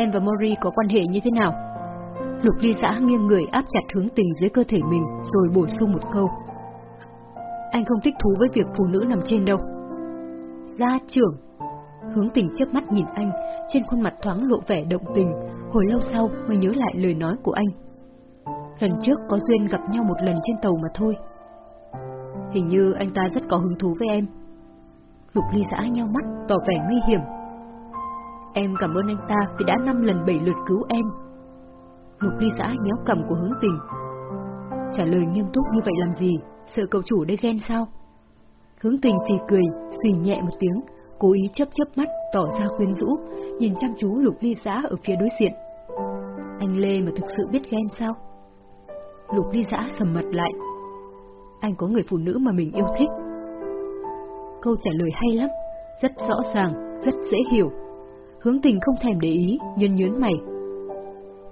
Em và Mori có quan hệ như thế nào? Lục ly giã nghiêng người áp chặt hướng tình dưới cơ thể mình rồi bổ sung một câu. Anh không thích thú với việc phụ nữ nằm trên đâu. Gia trưởng. Hướng tình chớp mắt nhìn anh, trên khuôn mặt thoáng lộ vẻ động tình, hồi lâu sau mới nhớ lại lời nói của anh. Lần trước có duyên gặp nhau một lần trên tàu mà thôi. Hình như anh ta rất có hứng thú với em. Lục ly giã nhau mắt, tỏ vẻ nguy hiểm. Em cảm ơn anh ta vì đã năm lần bảy lượt cứu em. Lục ly Xã nhéo cầm của hướng tình. Trả lời nghiêm túc như vậy làm gì? Sợ cậu chủ đây ghen sao? Hướng tình phì cười, xùy nhẹ một tiếng, cố ý chớp chớp mắt, tỏ ra quyến rũ, nhìn chăm chú lục ly Xã ở phía đối diện. Anh Lê mà thực sự biết ghen sao? Lục ly Xã sầm mặt lại. Anh có người phụ nữ mà mình yêu thích. Câu trả lời hay lắm, rất rõ ràng, rất dễ hiểu. Hướng tình không thèm để ý, nhân nhớn mày.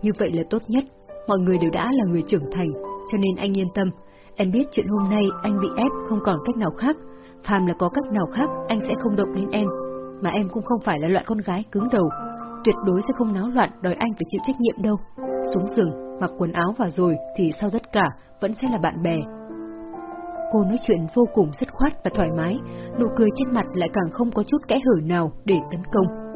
Như vậy là tốt nhất, mọi người đều đã là người trưởng thành, cho nên anh yên tâm. Em biết chuyện hôm nay anh bị ép không còn cách nào khác, phàm là có cách nào khác anh sẽ không động đến em. Mà em cũng không phải là loại con gái cứng đầu, tuyệt đối sẽ không náo loạn đòi anh phải chịu trách nhiệm đâu. Xuống giường, mặc quần áo vào rồi thì sau tất cả vẫn sẽ là bạn bè. Cô nói chuyện vô cùng dứt khoát và thoải mái, nụ cười trên mặt lại càng không có chút kẽ hở nào để tấn công.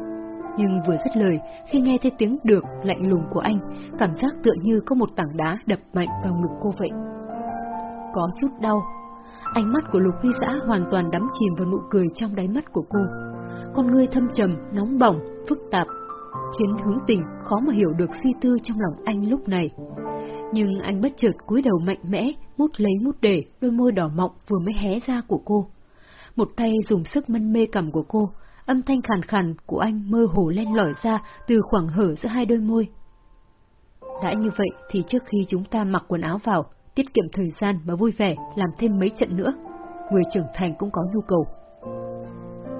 Nhưng vừa dứt lời, khi nghe thấy tiếng được lạnh lùng của anh, cảm giác tựa như có một tảng đá đập mạnh vào ngực cô vậy. Có chút đau. Ánh mắt của Lục Huy Giã hoàn toàn đắm chìm vào nụ cười trong đáy mắt của cô. Con ngươi thâm trầm, nóng bỏng, phức tạp, khiến hướng tình khó mà hiểu được suy tư trong lòng anh lúc này. Nhưng anh bất chợt cúi đầu mạnh mẽ, mút lấy mút để đôi môi đỏ mọng vừa mới hé ra của cô. Một tay dùng sức mân mê cầm của cô, âm thanh khàn khàn của anh mơ hồ len lỏi ra từ khoảng hở giữa hai đôi môi. Đã như vậy thì trước khi chúng ta mặc quần áo vào, tiết kiệm thời gian và vui vẻ làm thêm mấy trận nữa, người trưởng thành cũng có nhu cầu.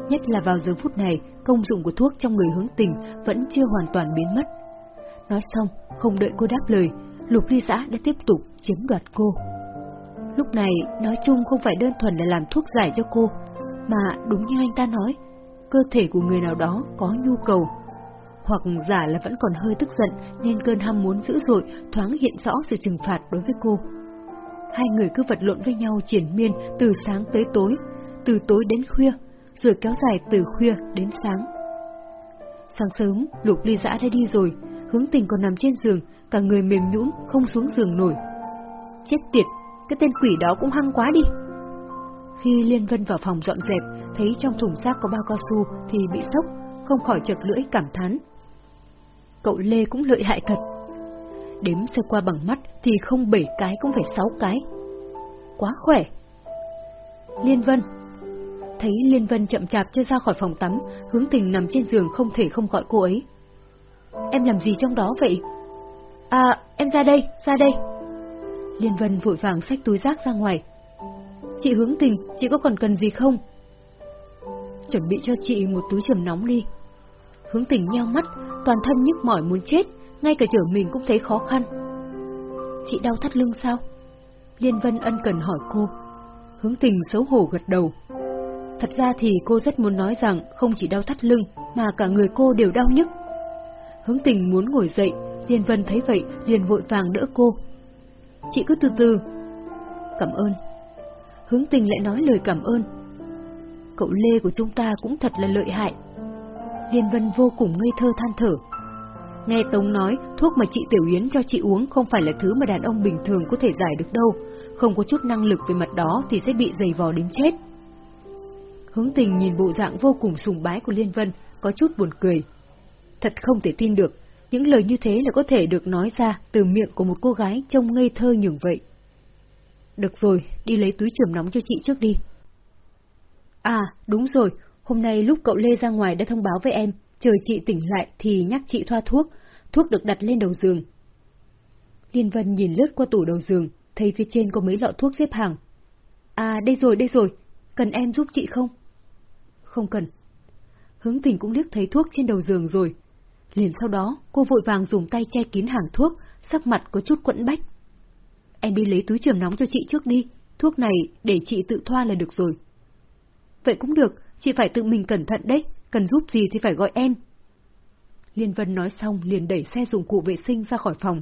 Nhất là vào giờ phút này, công dụng của thuốc trong người hướng tình vẫn chưa hoàn toàn biến mất. Nói xong, không đợi cô đáp lời, Lục Ly Giã đã tiếp tục chiếm đoạt cô. Lúc này, nói chung không phải đơn thuần là làm thuốc giải cho cô, mà đúng như anh ta nói, cơ thể của người nào đó có nhu cầu. Hoặc giả là vẫn còn hơi tức giận nên cơn ham muốn dữ dội thoáng hiện rõ sự trừng phạt đối với cô. Hai người cứ vật lộn với nhau triển miên từ sáng tới tối, từ tối đến khuya, rồi kéo dài từ khuya đến sáng. Sáng sớm, Lục Ly Giã đã đi rồi, hướng tình còn nằm trên giường, cả người mềm nhũn không xuống giường nổi. Chết tiệt, cái tên quỷ đó cũng hăng quá đi. Khi Liên Vân vào phòng dọn dẹp, thấy trong thùng rác có bao cao su thì bị sốc, không khỏi chật lưỡi cảm thán. Cậu Lê cũng lợi hại thật. Đếm sơ qua bằng mắt thì không bảy cái cũng phải sáu cái. Quá khỏe. Liên Vân Thấy Liên Vân chậm chạp chưa ra khỏi phòng tắm, hướng tình nằm trên giường không thể không gọi cô ấy. Em làm gì trong đó vậy? À, em ra đây, ra đây. Liên Vân vội vàng xách túi rác ra ngoài. Chị hướng tình, chị có còn cần gì không? Chuẩn bị cho chị một túi chườm nóng đi. Hướng tình nheo mắt, toàn thân nhức mỏi muốn chết, ngay cả chở mình cũng thấy khó khăn. Chị đau thắt lưng sao? Liên Vân ân cần hỏi cô. Hướng tình xấu hổ gật đầu. Thật ra thì cô rất muốn nói rằng không chỉ đau thắt lưng mà cả người cô đều đau nhức. Hướng tình muốn ngồi dậy, Liên Vân thấy vậy liền vội vàng đỡ cô. Chị cứ từ từ. Cảm ơn. Hướng tình lại nói lời cảm ơn. Cậu Lê của chúng ta cũng thật là lợi hại. Liên Vân vô cùng ngây thơ than thở. Nghe Tống nói, thuốc mà chị Tiểu Yến cho chị uống không phải là thứ mà đàn ông bình thường có thể giải được đâu. Không có chút năng lực về mặt đó thì sẽ bị dày vò đến chết. Hướng tình nhìn bộ dạng vô cùng sùng bái của Liên Vân, có chút buồn cười. Thật không thể tin được, những lời như thế là có thể được nói ra từ miệng của một cô gái trông ngây thơ nhường vậy. Được rồi, đi lấy túi chườm nóng cho chị trước đi. À, đúng rồi, hôm nay lúc cậu Lê ra ngoài đã thông báo với em, chờ chị tỉnh lại thì nhắc chị thoa thuốc, thuốc được đặt lên đầu giường. Liên Vân nhìn lướt qua tủ đầu giường, thấy phía trên có mấy lọ thuốc xếp hàng. À, đây rồi, đây rồi, cần em giúp chị không? Không cần. Hướng tình cũng liếc thấy thuốc trên đầu giường rồi. Liền sau đó, cô vội vàng dùng tay che kín hàng thuốc, sắc mặt có chút quẫn bách. Em đi lấy túi trường nóng cho chị trước đi, thuốc này để chị tự thoa là được rồi. Vậy cũng được, chị phải tự mình cẩn thận đấy, cần giúp gì thì phải gọi em. Liên Vân nói xong liền đẩy xe dụng cụ vệ sinh ra khỏi phòng.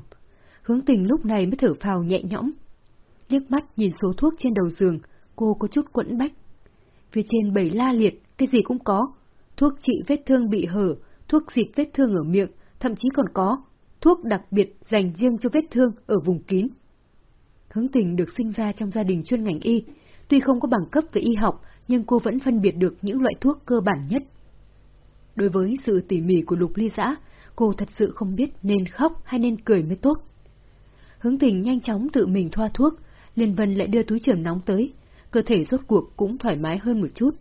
Hướng tình lúc này mới thở phào nhẹ nhõm. Liếc mắt nhìn số thuốc trên đầu giường, cô có chút quẫn bách. Phía trên bảy la liệt, cái gì cũng có. Thuốc trị vết thương bị hở, thuốc dịp vết thương ở miệng, thậm chí còn có thuốc đặc biệt dành riêng cho vết thương ở vùng kín. Hướng tình được sinh ra trong gia đình chuyên ngành y, tuy không có bằng cấp về y học, nhưng cô vẫn phân biệt được những loại thuốc cơ bản nhất. Đối với sự tỉ mỉ của lục ly giã, cô thật sự không biết nên khóc hay nên cười mới tốt. Hướng tình nhanh chóng tự mình thoa thuốc, Liên Vân lại đưa túi trường nóng tới, cơ thể rốt cuộc cũng thoải mái hơn một chút.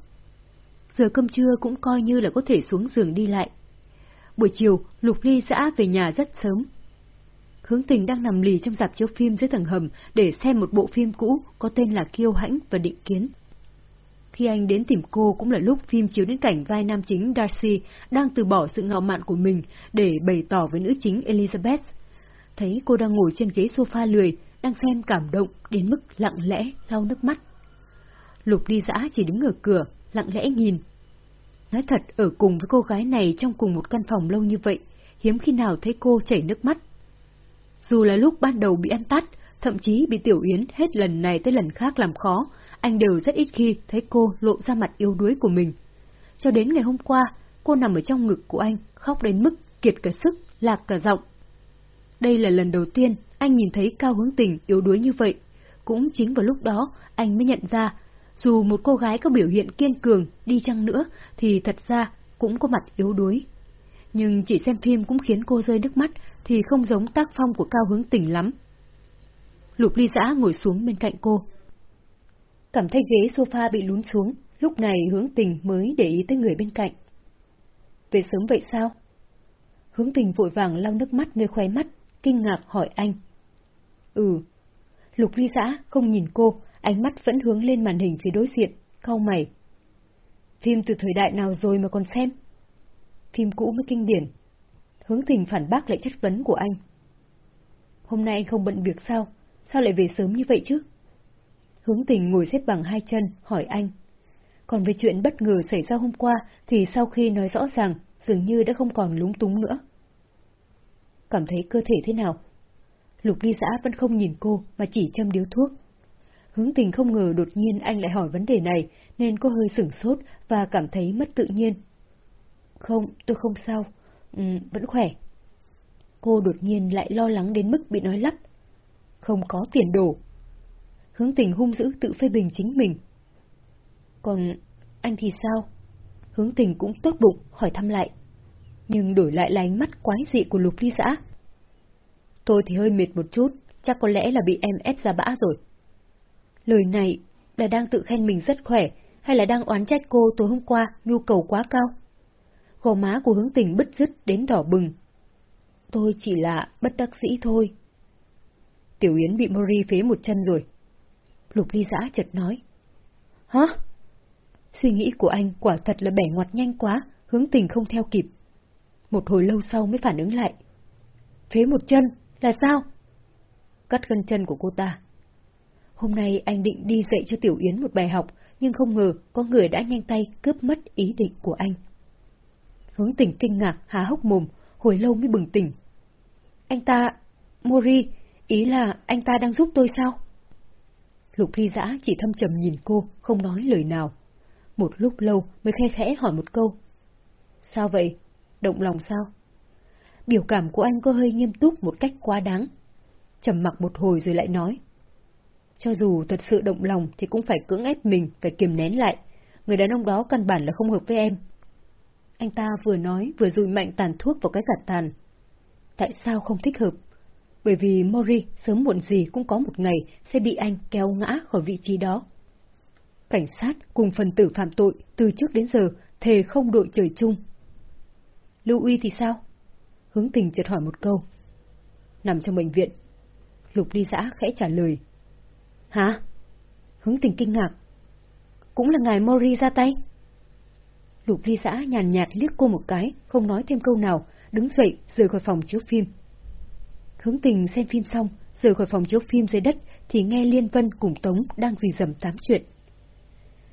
Giờ cơm trưa cũng coi như là có thể xuống giường đi lại. Buổi chiều, Lục Ly dã về nhà rất sớm. Hướng tình đang nằm lì trong dạp chiếu phim dưới tầng hầm để xem một bộ phim cũ có tên là Kiêu Hãnh và Định Kiến. Khi anh đến tìm cô cũng là lúc phim chiếu đến cảnh vai nam chính Darcy đang từ bỏ sự ngạo mạn của mình để bày tỏ với nữ chính Elizabeth. Thấy cô đang ngồi trên ghế sofa lười, đang xem cảm động đến mức lặng lẽ lau nước mắt. Lục đi dã chỉ đứng ở cửa, lặng lẽ nhìn. Nói thật, ở cùng với cô gái này trong cùng một căn phòng lâu như vậy, hiếm khi nào thấy cô chảy nước mắt. Dù là lúc ban đầu bị ăn tắt, thậm chí bị Tiểu Yến hết lần này tới lần khác làm khó, anh đều rất ít khi thấy cô lộ ra mặt yếu đuối của mình. Cho đến ngày hôm qua, cô nằm ở trong ngực của anh, khóc đến mức kiệt cả sức, lạc cả giọng. Đây là lần đầu tiên anh nhìn thấy Cao Hướng Tình yếu đuối như vậy. Cũng chính vào lúc đó, anh mới nhận ra, dù một cô gái có biểu hiện kiên cường đi chăng nữa, thì thật ra cũng có mặt yếu đuối. Nhưng chỉ xem phim cũng khiến cô rơi nước mắt, thì không giống tác phong của Cao Hướng Tình lắm. Lục ly giã ngồi xuống bên cạnh cô. Cảm thấy ghế sofa bị lún xuống, lúc này hướng tình mới để ý tới người bên cạnh. Về sớm vậy sao? Hướng tình vội vàng lau nước mắt nơi khóe mắt, kinh ngạc hỏi anh. Ừ. Lục ly giã không nhìn cô, ánh mắt vẫn hướng lên màn hình phía đối diện, cau mày. Phim từ thời đại nào rồi mà còn xem? Phim cũ mới kinh điển. Hướng tình phản bác lại chất vấn của anh. Hôm nay anh không bận việc sao? Sao lại về sớm như vậy chứ? Hướng tình ngồi xếp bằng hai chân, hỏi anh. Còn về chuyện bất ngờ xảy ra hôm qua thì sau khi nói rõ ràng, dường như đã không còn lúng túng nữa. Cảm thấy cơ thể thế nào? Lục ly xã vẫn không nhìn cô mà chỉ châm điếu thuốc. Hướng tình không ngờ đột nhiên anh lại hỏi vấn đề này nên cô hơi sửng sốt và cảm thấy mất tự nhiên. Không, tôi không sao. Ừ, vẫn khỏe. Cô đột nhiên lại lo lắng đến mức bị nói lắp. Không có tiền đồ. Hướng tình hung dữ tự phê bình chính mình. Còn anh thì sao? Hướng tình cũng tốt bụng hỏi thăm lại. Nhưng đổi lại là ánh mắt quái dị của lục ly giã. Tôi thì hơi mệt một chút, chắc có lẽ là bị em ép ra bã rồi. Lời này là đang tự khen mình rất khỏe, hay là đang oán trách cô tối hôm qua nhu cầu quá cao? Gò má của hướng tình bứt rứt đến đỏ bừng. Tôi chỉ là bất đắc dĩ thôi. Tiểu Yến bị Mori phế một chân rồi. Lục ly giã chợt nói. Hả? Suy nghĩ của anh quả thật là bẻ ngoặt nhanh quá, hướng tình không theo kịp. Một hồi lâu sau mới phản ứng lại. Phế một chân, là sao? Cắt gân chân của cô ta. Hôm nay anh định đi dạy cho Tiểu Yến một bài học, nhưng không ngờ có người đã nhanh tay cướp mất ý định của anh. Hướng tình kinh ngạc, há hốc mồm, hồi lâu mới bừng tỉnh. Anh ta... Mori, ý là anh ta đang giúp tôi sao? Lục ly giã chỉ thâm trầm nhìn cô, không nói lời nào. Một lúc lâu mới khe khẽ hỏi một câu. Sao vậy? Động lòng sao? Biểu cảm của anh có hơi nghiêm túc một cách quá đáng. trầm mặc một hồi rồi lại nói. Cho dù thật sự động lòng thì cũng phải cưỡng ép mình, phải kiềm nén lại. Người đàn ông đó căn bản là không hợp với em. Anh ta vừa nói, vừa dùi mạnh tàn thuốc vào cái gạt tàn. Tại sao không thích hợp? Bởi vì Mori sớm muộn gì cũng có một ngày sẽ bị anh kéo ngã khỏi vị trí đó. Cảnh sát cùng phần tử phạm tội từ trước đến giờ thề không đội trời chung. Lưu Uy thì sao? Hướng tình chợt hỏi một câu. Nằm trong bệnh viện. Lục ly giã khẽ trả lời. Hả? Hướng tình kinh ngạc. Cũng là ngài Mori ra tay? Lục ly giã nhàn nhạt liếc cô một cái, không nói thêm câu nào, đứng dậy rời khỏi phòng chiếu phim. Hướng tình xem phim xong, rời khỏi phòng chiếu phim dưới đất thì nghe Liên Vân cùng Tống đang vì dầm tám chuyện.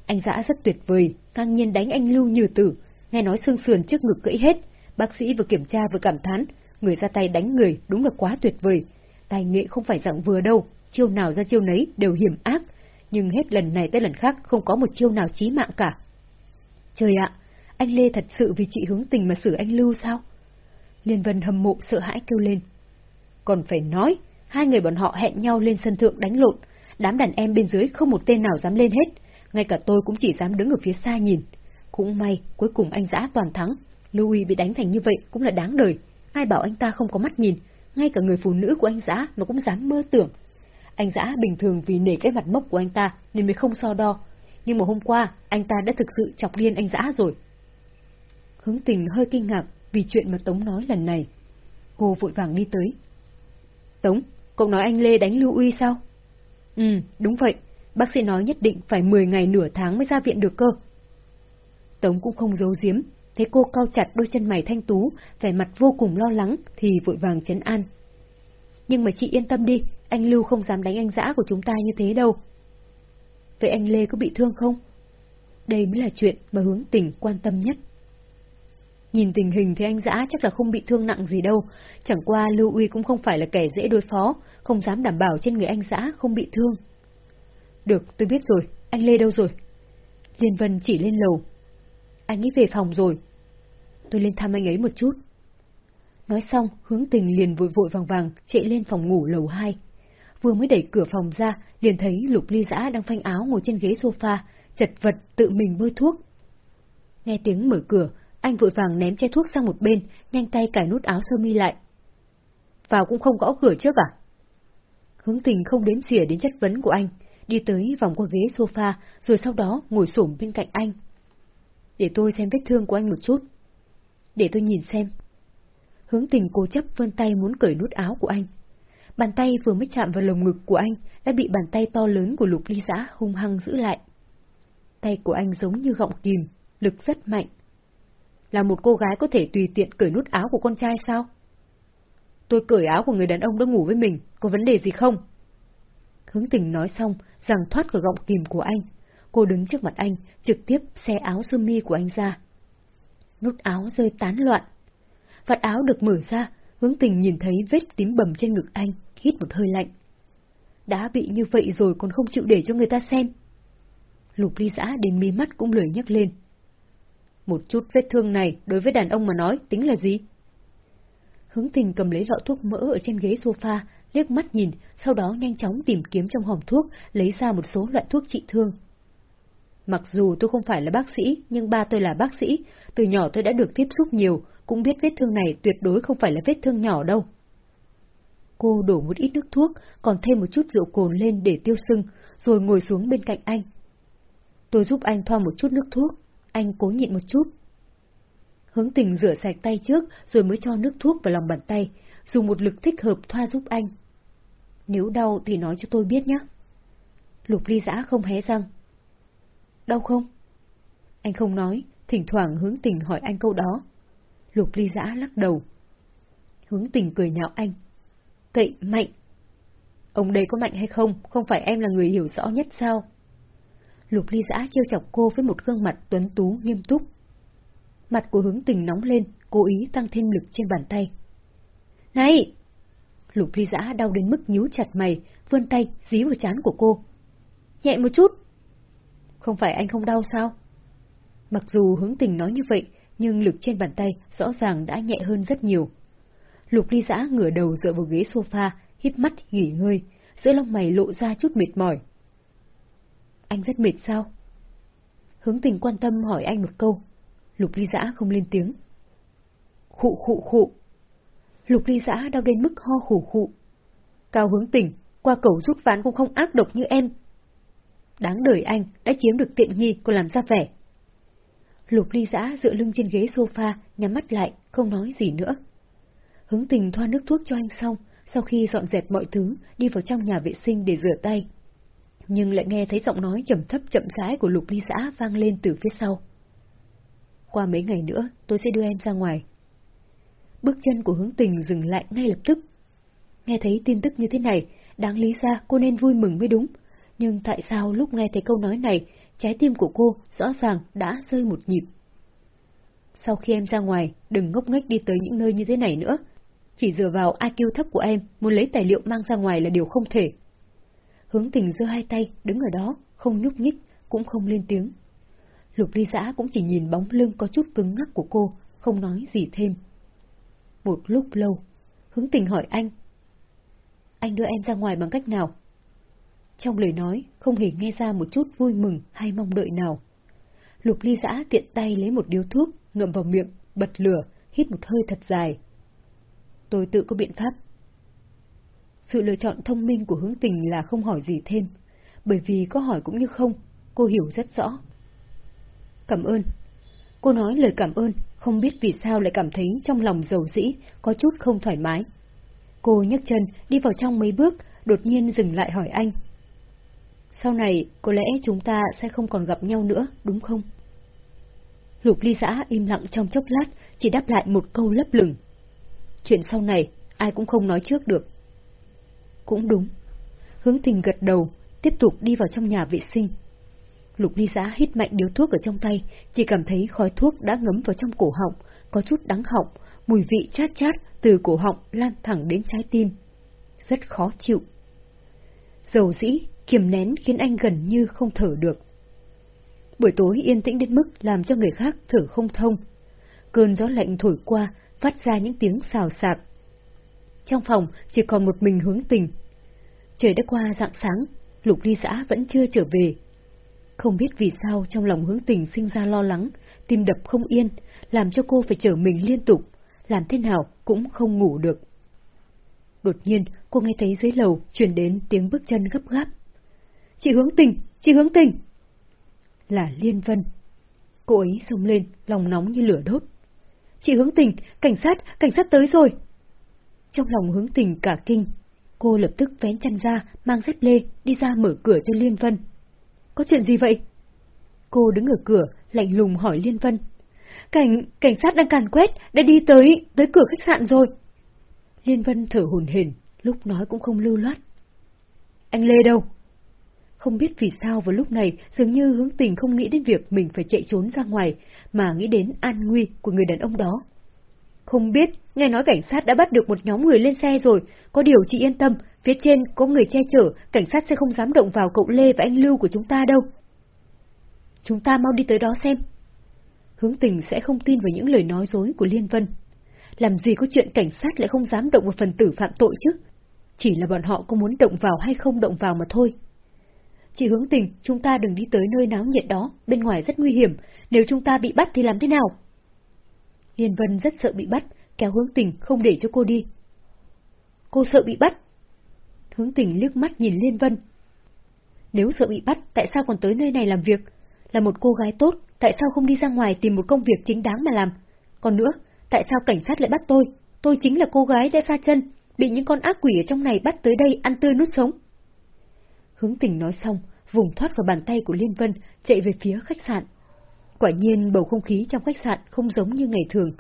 Anh dã rất tuyệt vời, ngang nhiên đánh anh Lưu như tử, nghe nói xương sườn trước ngực gãy hết, Bác sĩ vừa kiểm tra vừa cảm thán, người ra tay đánh người đúng là quá tuyệt vời. Tài nghệ không phải dạng vừa đâu, chiêu nào ra chiêu nấy đều hiểm ác, nhưng hết lần này tới lần khác không có một chiêu nào chí mạng cả. Trời ạ, anh Lê thật sự vì chị hướng tình mà xử anh Lưu sao? Liên Vân hâm mộ sợ hãi kêu lên. Còn phải nói, hai người bọn họ hẹn nhau lên sân thượng đánh lộn, đám đàn em bên dưới không một tên nào dám lên hết, ngay cả tôi cũng chỉ dám đứng ở phía xa nhìn. Cũng may, cuối cùng anh giã toàn thắng, Lưu bị đánh thành như vậy cũng là đáng đời, ai bảo anh ta không có mắt nhìn, ngay cả người phụ nữ của anh giã mà cũng dám mơ tưởng. Anh giã bình thường vì nể cái mặt mốc của anh ta nên mới không so đo, nhưng mà hôm qua anh ta đã thực sự chọc điên anh giã rồi. Hướng tình hơi kinh ngạc vì chuyện mà Tống nói lần này. Cô vội vàng đi tới. Tống, cậu nói anh Lê đánh Lưu Uy sao? Ừ, đúng vậy. Bác sĩ nói nhất định phải 10 ngày nửa tháng mới ra viện được cơ. Tống cũng không giấu giếm, thấy cô cao chặt đôi chân mày thanh tú, vẻ mặt vô cùng lo lắng, thì vội vàng chấn an. Nhưng mà chị yên tâm đi, anh Lưu không dám đánh anh dã của chúng ta như thế đâu. Vậy anh Lê có bị thương không? Đây mới là chuyện mà hướng tình quan tâm nhất. Nhìn tình hình thì anh dã chắc là không bị thương nặng gì đâu, chẳng qua Lưu Uy cũng không phải là kẻ dễ đối phó, không dám đảm bảo trên người anh dã không bị thương. Được, tôi biết rồi, anh Lê đâu rồi? Liên Vân chỉ lên lầu. Anh ấy về phòng rồi. Tôi lên thăm anh ấy một chút. Nói xong, hướng tình liền vội vội vàng vàng chạy lên phòng ngủ lầu 2. Vừa mới đẩy cửa phòng ra, liền thấy Lục Ly Giã đang phanh áo ngồi trên ghế sofa, chật vật tự mình bôi thuốc. Nghe tiếng mở cửa, anh vội vàng ném chai thuốc sang một bên, nhanh tay cài nút áo sơ mi lại. Vào cũng không gõ cửa trước à? Hướng tình không đếm xỉa đến chất vấn của anh, đi tới vòng qua ghế sofa, rồi sau đó ngồi xổm bên cạnh anh. Để tôi xem vết thương của anh một chút. Để tôi nhìn xem. Hướng tình cố chấp vươn tay muốn cởi nút áo của anh. Bàn tay vừa mới chạm vào lồng ngực của anh đã bị bàn tay to lớn của lục ly giã hung hăng giữ lại. Tay của anh giống như gọng kìm, lực rất mạnh. Là một cô gái có thể tùy tiện cởi nút áo của con trai sao? Tôi cởi áo của người đàn ông đã ngủ với mình, có vấn đề gì không? Hướng tình nói xong, rằng thoát khỏi gọng kìm của anh. Cô đứng trước mặt anh, trực tiếp xe áo sơ mi của anh ra. Nút áo rơi tán loạn. Vạt áo được mở ra, hướng tình nhìn thấy vết tím bầm trên ngực anh, hít một hơi lạnh. Đã bị như vậy rồi còn không chịu để cho người ta xem. Lục ly giã đến mí mắt cũng lười nhấc lên. Một chút vết thương này đối với đàn ông mà nói tính là gì? Hướng tình cầm lấy lọ thuốc mỡ ở trên ghế sofa, liếc mắt nhìn, sau đó nhanh chóng tìm kiếm trong hòm thuốc, lấy ra một số loại thuốc trị thương. Mặc dù tôi không phải là bác sĩ, nhưng ba tôi là bác sĩ, từ nhỏ tôi đã được tiếp xúc nhiều, cũng biết vết thương này tuyệt đối không phải là vết thương nhỏ đâu. Cô đổ một ít nước thuốc, còn thêm một chút rượu cồn lên để tiêu sưng, rồi ngồi xuống bên cạnh anh. Tôi giúp anh thoa một chút nước thuốc, anh cố nhịn một chút. Hướng tình rửa sạch tay trước rồi mới cho nước thuốc vào lòng bàn tay, dùng một lực thích hợp thoa giúp anh. Nếu đau thì nói cho tôi biết nhé. Lục ly giã không hé răng. Đau không? Anh không nói, thỉnh thoảng hướng tình hỏi anh câu đó. Lục ly giã lắc đầu. Hướng tình cười nhạo anh. Cậy mạnh. Ông đây có mạnh hay không, không phải em là người hiểu rõ nhất sao? Lục ly giã trêu chọc cô với một gương mặt tuấn tú nghiêm túc. Mặt của hướng tình nóng lên, cố ý tăng thêm lực trên bàn tay. Này! Lục ly giã đau đến mức nhíu chặt mày, vươn tay dí vào chán của cô. Nhẹ một chút. Không phải anh không đau sao? Mặc dù hướng tình nói như vậy, nhưng lực trên bàn tay rõ ràng đã nhẹ hơn rất nhiều. Lục ly giã ngửa đầu dựa vào ghế sofa, hít mắt nghỉ ngơi, giữa lông mày lộ ra chút mệt mỏi. Anh rất mệt sao? Hướng tình quan tâm hỏi anh một câu. Lục ly giã không lên tiếng. Khụ khụ khụ. Lục ly giã đau đến mức ho khủ khụ. Cao hướng tình, qua cầu rút ván cũng không ác độc như em. Đáng đời anh đã chiếm được tiện nghi còn làm ra vẻ. Lục ly giã dựa lưng trên ghế sofa, nhắm mắt lại, không nói gì nữa. Hướng tình thoa nước thuốc cho anh xong, sau khi dọn dẹp mọi thứ, đi vào trong nhà vệ sinh để rửa tay. Nhưng lại nghe thấy giọng nói trầm thấp chậm rãi của lục ly giã vang lên từ phía sau. Qua mấy ngày nữa, tôi sẽ đưa em ra ngoài. Bước chân của hướng tình dừng lại ngay lập tức. Nghe thấy tin tức như thế này, đáng lý ra cô nên vui mừng mới đúng. Nhưng tại sao lúc nghe thấy câu nói này, trái tim của cô rõ ràng đã rơi một nhịp. sau khi em ra ngoài, đừng ngốc nghếch đi tới những nơi như thế này nữa. Chỉ dựa vào IQ thấp của em, muốn lấy tài liệu mang ra ngoài là điều không thể. Hướng tình giơ hai tay, đứng ở đó, không nhúc nhích, cũng không lên tiếng. Lục ly giã cũng chỉ nhìn bóng lưng có chút cứng ngắc của cô, không nói gì thêm. Một lúc lâu, hướng tình hỏi anh. Anh đưa em ra ngoài bằng cách nào? Trong lời nói, không hề nghe ra một chút vui mừng hay mong đợi nào. Lục ly giã tiện tay lấy một điếu thuốc, ngậm vào miệng, bật lửa, hít một hơi thật dài. Tôi tự có biện pháp. Sự lựa chọn thông minh của hướng tình là không hỏi gì thêm, bởi vì có hỏi cũng như không, cô hiểu rất rõ. Cảm ơn. Cô nói lời cảm ơn, không biết vì sao lại cảm thấy trong lòng dầu dĩ, có chút không thoải mái. Cô nhấc chân, đi vào trong mấy bước, đột nhiên dừng lại hỏi anh. Sau này, có lẽ chúng ta sẽ không còn gặp nhau nữa, đúng không? Lục ly giã im lặng trong chốc lát, chỉ đáp lại một câu lấp lửng. Chuyện sau này, ai cũng không nói trước được. Cũng đúng. Hướng tình gật đầu, tiếp tục đi vào trong nhà vệ sinh. Lục ly giã hít mạnh điếu thuốc ở trong tay, chỉ cảm thấy khói thuốc đã ngấm vào trong cổ họng, có chút đắng họng, mùi vị chát chát từ cổ họng lan thẳng đến trái tim. Rất khó chịu. Dầu dĩ, kiềm nén khiến anh gần như không thở được. Buổi tối yên tĩnh đến mức làm cho người khác thở không thông. Cơn gió lạnh thổi qua, phát ra những tiếng xào xạc. Trong phòng chỉ còn một mình hướng tình. Trời đã qua dạng sáng, lục ly xã vẫn chưa trở về. Không biết vì sao trong lòng hướng tình sinh ra lo lắng, tim đập không yên, làm cho cô phải trở mình liên tục, làm thế nào cũng không ngủ được. Đột nhiên, cô nghe thấy dưới lầu truyền đến tiếng bước chân gấp gáp. Chị hướng tình, chị hướng tình! Là Liên Vân. Cô ấy xông lên, lòng nóng như lửa đốt. Chị hướng tình, cảnh sát, cảnh sát tới rồi! Trong lòng hướng tình cả kinh, cô lập tức vén chăn ra, mang dép lê, đi ra mở cửa cho Liên Vân. Có chuyện gì vậy? Cô đứng ở cửa, lạnh lùng hỏi Liên Vân. Cảnh, cảnh sát đang càn quét, đã đi tới, tới cửa khách sạn rồi. Liên Vân thở hồn hển, lúc nói cũng không lưu loát. Anh Lê đâu? Không biết vì sao vào lúc này dường như hướng tình không nghĩ đến việc mình phải chạy trốn ra ngoài, mà nghĩ đến an nguy của người đàn ông đó. Không biết, nghe nói cảnh sát đã bắt được một nhóm người lên xe rồi, có điều chị yên tâm, phía trên có người che chở, cảnh sát sẽ không dám động vào cậu Lê và anh Lưu của chúng ta đâu. Chúng ta mau đi tới đó xem. Hướng tình sẽ không tin vào những lời nói dối của Liên Vân. Làm gì có chuyện cảnh sát lại không dám động vào phần tử phạm tội chứ? Chỉ là bọn họ có muốn động vào hay không động vào mà thôi. Chị hướng tình, chúng ta đừng đi tới nơi náo nhiệt đó, bên ngoài rất nguy hiểm, nếu chúng ta bị bắt thì làm thế nào? Liên Vân rất sợ bị bắt, kéo hướng tình không để cho cô đi. Cô sợ bị bắt. Hướng tình liếc mắt nhìn Liên Vân. Nếu sợ bị bắt, tại sao còn tới nơi này làm việc? Là một cô gái tốt, tại sao không đi ra ngoài tìm một công việc chính đáng mà làm? Còn nữa, tại sao cảnh sát lại bắt tôi? Tôi chính là cô gái đã xa chân, bị những con ác quỷ ở trong này bắt tới đây ăn tươi nuốt sống. Hướng tình nói xong, vùng thoát vào bàn tay của Liên Vân, chạy về phía khách sạn. Quả nhiên bầu không khí trong khách sạn không giống như ngày thường.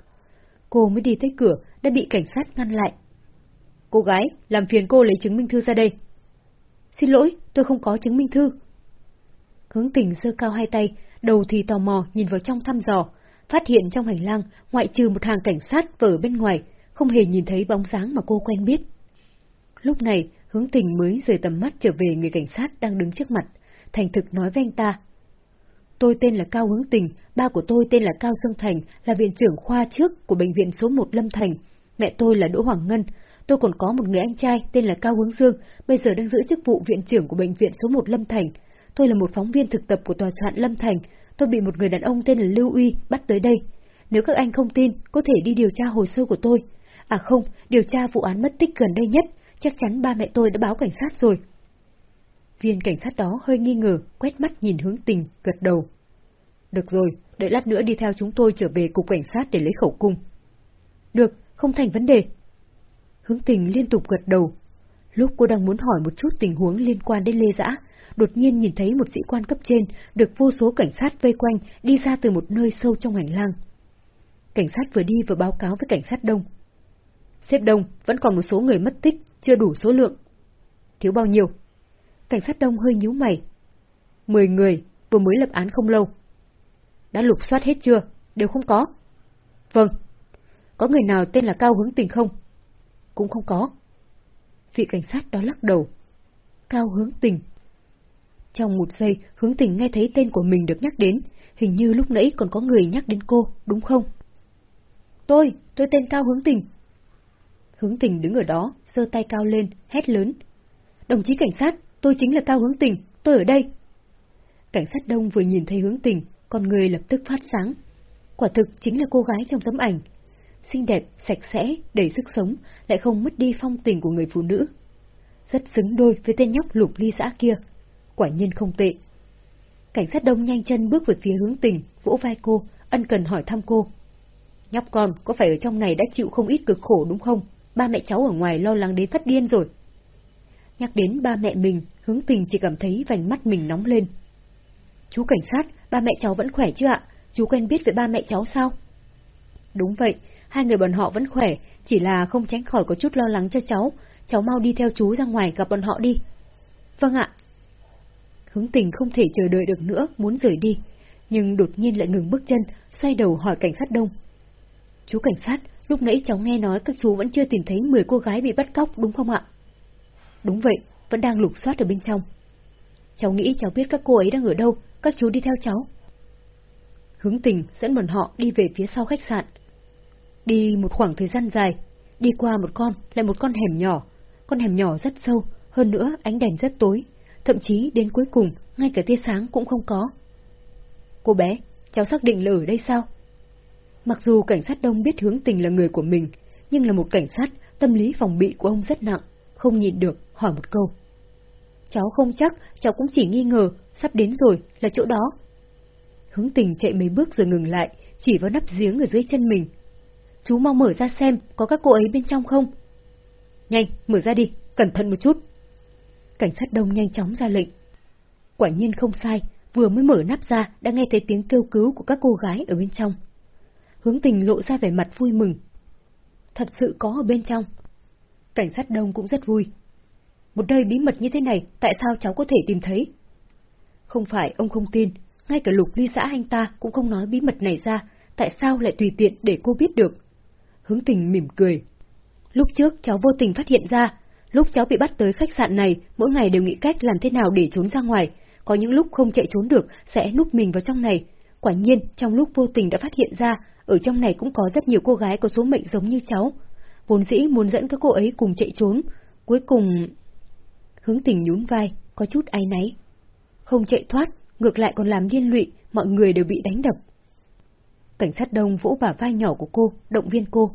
Cô mới đi tới cửa, đã bị cảnh sát ngăn lại. Cô gái, làm phiền cô lấy chứng minh thư ra đây. Xin lỗi, tôi không có chứng minh thư. Hướng tình giơ cao hai tay, đầu thì tò mò nhìn vào trong thăm dò, phát hiện trong hành lang, ngoại trừ một hàng cảnh sát ở bên ngoài, không hề nhìn thấy bóng dáng mà cô quen biết. Lúc này, hướng tình mới rời tầm mắt trở về người cảnh sát đang đứng trước mặt, thành thực nói với anh ta. Tôi tên là Cao Hướng Tình, ba của tôi tên là Cao Dương Thành, là viện trưởng khoa trước của bệnh viện số 1 Lâm Thành. Mẹ tôi là Đỗ Hoàng Ngân. Tôi còn có một người anh trai tên là Cao Hướng Dương, bây giờ đang giữ chức vụ viện trưởng của bệnh viện số 1 Lâm Thành. Tôi là một phóng viên thực tập của tòa soạn Lâm Thành. Tôi bị một người đàn ông tên là Lưu Uy bắt tới đây. Nếu các anh không tin, có thể đi điều tra hồ sơ của tôi. À không, điều tra vụ án mất tích gần đây nhất. Chắc chắn ba mẹ tôi đã báo cảnh sát rồi. Viên cảnh sát đó hơi nghi ngờ, quét mắt nhìn hướng tình, gật đầu. Được rồi, đợi lát nữa đi theo chúng tôi trở về cục cảnh sát để lấy khẩu cung. Được, không thành vấn đề. Hướng tình liên tục gật đầu. Lúc cô đang muốn hỏi một chút tình huống liên quan đến Lê Giã, đột nhiên nhìn thấy một sĩ quan cấp trên được vô số cảnh sát vây quanh đi ra từ một nơi sâu trong hành lang. Cảnh sát vừa đi vừa báo cáo với cảnh sát đông. Xếp đông, vẫn còn một số người mất tích, chưa đủ số lượng. Thiếu bao nhiêu? Cảnh sát đông hơi nhíu mày. Mười người, vừa mới lập án không lâu. Đã lục soát hết chưa? Đều không có. Vâng. Có người nào tên là Cao Hướng Tình không? Cũng không có. Vị cảnh sát đó lắc đầu. Cao Hướng Tình. Trong một giây, Hướng Tình nghe thấy tên của mình được nhắc đến, hình như lúc nãy còn có người nhắc đến cô, đúng không? Tôi, tôi tên Cao Hướng Tình. Hướng Tình đứng ở đó, giơ tay cao lên, hét lớn. Đồng chí cảnh sát, tôi chính là Cao Hướng Tình, tôi ở đây. Cảnh sát đông vừa nhìn thấy Hướng Tình, con người lập tức phát sáng. Quả thực chính là cô gái trong tấm ảnh. Xinh đẹp, sạch sẽ, đầy sức sống, lại không mất đi phong tình của người phụ nữ. Rất xứng đôi với tên nhóc lục ly xã kia. Quả nhiên không tệ. Cảnh sát đông nhanh chân bước về phía hướng tình, vỗ vai cô, ân cần hỏi thăm cô. Nhóc con, có phải ở trong này đã chịu không ít cực khổ đúng không? Ba mẹ cháu ở ngoài lo lắng đến phát điên rồi. Nhắc đến ba mẹ mình, hướng tình chỉ cảm thấy vành mắt mình nóng lên. Chú cảnh sát, ba mẹ cháu vẫn khỏe chứ ạ? Chú quen biết với ba mẹ cháu sao? Đúng vậy, hai người bọn họ vẫn khỏe, chỉ là không tránh khỏi có chút lo lắng cho cháu. Cháu mau đi theo chú ra ngoài gặp bọn họ đi. Vâng ạ. Hướng tình không thể chờ đợi được nữa, muốn rời đi. Nhưng đột nhiên lại ngừng bước chân, xoay đầu hỏi cảnh sát đông. Chú cảnh sát, lúc nãy cháu nghe nói các chú vẫn chưa tìm thấy 10 cô gái bị bắt cóc đúng không ạ? Đúng vậy, vẫn đang lục soát ở bên trong. Cháu nghĩ cháu biết các cô ấy đang ở đâu, các chú đi theo cháu. Hướng tình dẫn bọn họ đi về phía sau khách sạn. Đi một khoảng thời gian dài, đi qua một con, lại một con hẻm nhỏ. Con hẻm nhỏ rất sâu, hơn nữa ánh đèn rất tối, thậm chí đến cuối cùng, ngay cả tia sáng cũng không có. Cô bé, cháu xác định là ở đây sao? Mặc dù cảnh sát đông biết hướng tình là người của mình, nhưng là một cảnh sát, tâm lý phòng bị của ông rất nặng, không nhìn được, hỏi một câu. Cháu không chắc, cháu cũng chỉ nghi ngờ, sắp đến rồi, là chỗ đó. Hướng tình chạy mấy bước rồi ngừng lại, chỉ vào nắp giếng ở dưới chân mình. Chú mau mở ra xem, có các cô ấy bên trong không? Nhanh, mở ra đi, cẩn thận một chút. Cảnh sát đông nhanh chóng ra lệnh. Quả nhiên không sai, vừa mới mở nắp ra đã nghe thấy tiếng kêu cứu của các cô gái ở bên trong. Hướng tình lộ ra vẻ mặt vui mừng. Thật sự có ở bên trong. Cảnh sát đông cũng rất vui. Một nơi bí mật như thế này, tại sao cháu có thể tìm thấy? Không phải ông không tin, ngay cả lục ly xã anh ta cũng không nói bí mật này ra, tại sao lại tùy tiện để cô biết được? Hướng tình mỉm cười. Lúc trước cháu vô tình phát hiện ra, lúc cháu bị bắt tới khách sạn này, mỗi ngày đều nghĩ cách làm thế nào để trốn ra ngoài, có những lúc không chạy trốn được sẽ núp mình vào trong này. Quả nhiên, trong lúc vô tình đã phát hiện ra, ở trong này cũng có rất nhiều cô gái có số mệnh giống như cháu. Vốn dĩ muốn dẫn các cô ấy cùng chạy trốn, cuối cùng... Hướng tình nhún vai, có chút áy náy. Không chạy thoát, ngược lại còn làm liên lụy, mọi người đều bị đánh đập. Cảnh sát đông vỗ bả vai nhỏ của cô, động viên cô.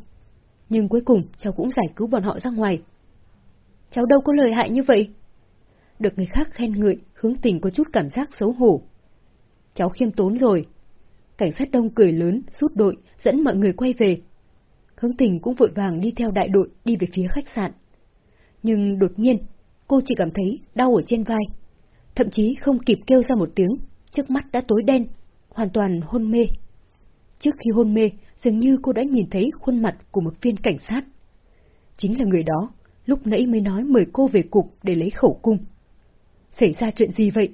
Nhưng cuối cùng cháu cũng giải cứu bọn họ ra ngoài. Cháu đâu có lời hại như vậy. Được người khác khen ngợi, hướng tình có chút cảm giác xấu hổ. Cháu khiêm tốn rồi. Cảnh sát đông cười lớn, rút đội, dẫn mọi người quay về. Hướng tình cũng vội vàng đi theo đại đội đi về phía khách sạn. Nhưng đột nhiên, cô chỉ cảm thấy đau ở trên vai. Thậm chí không kịp kêu ra một tiếng, trước mắt đã tối đen, hoàn toàn hôn mê. Trước khi hôn mê, dường như cô đã nhìn thấy khuôn mặt của một viên cảnh sát. Chính là người đó, lúc nãy mới nói mời cô về cục để lấy khẩu cung. Xảy ra chuyện gì vậy?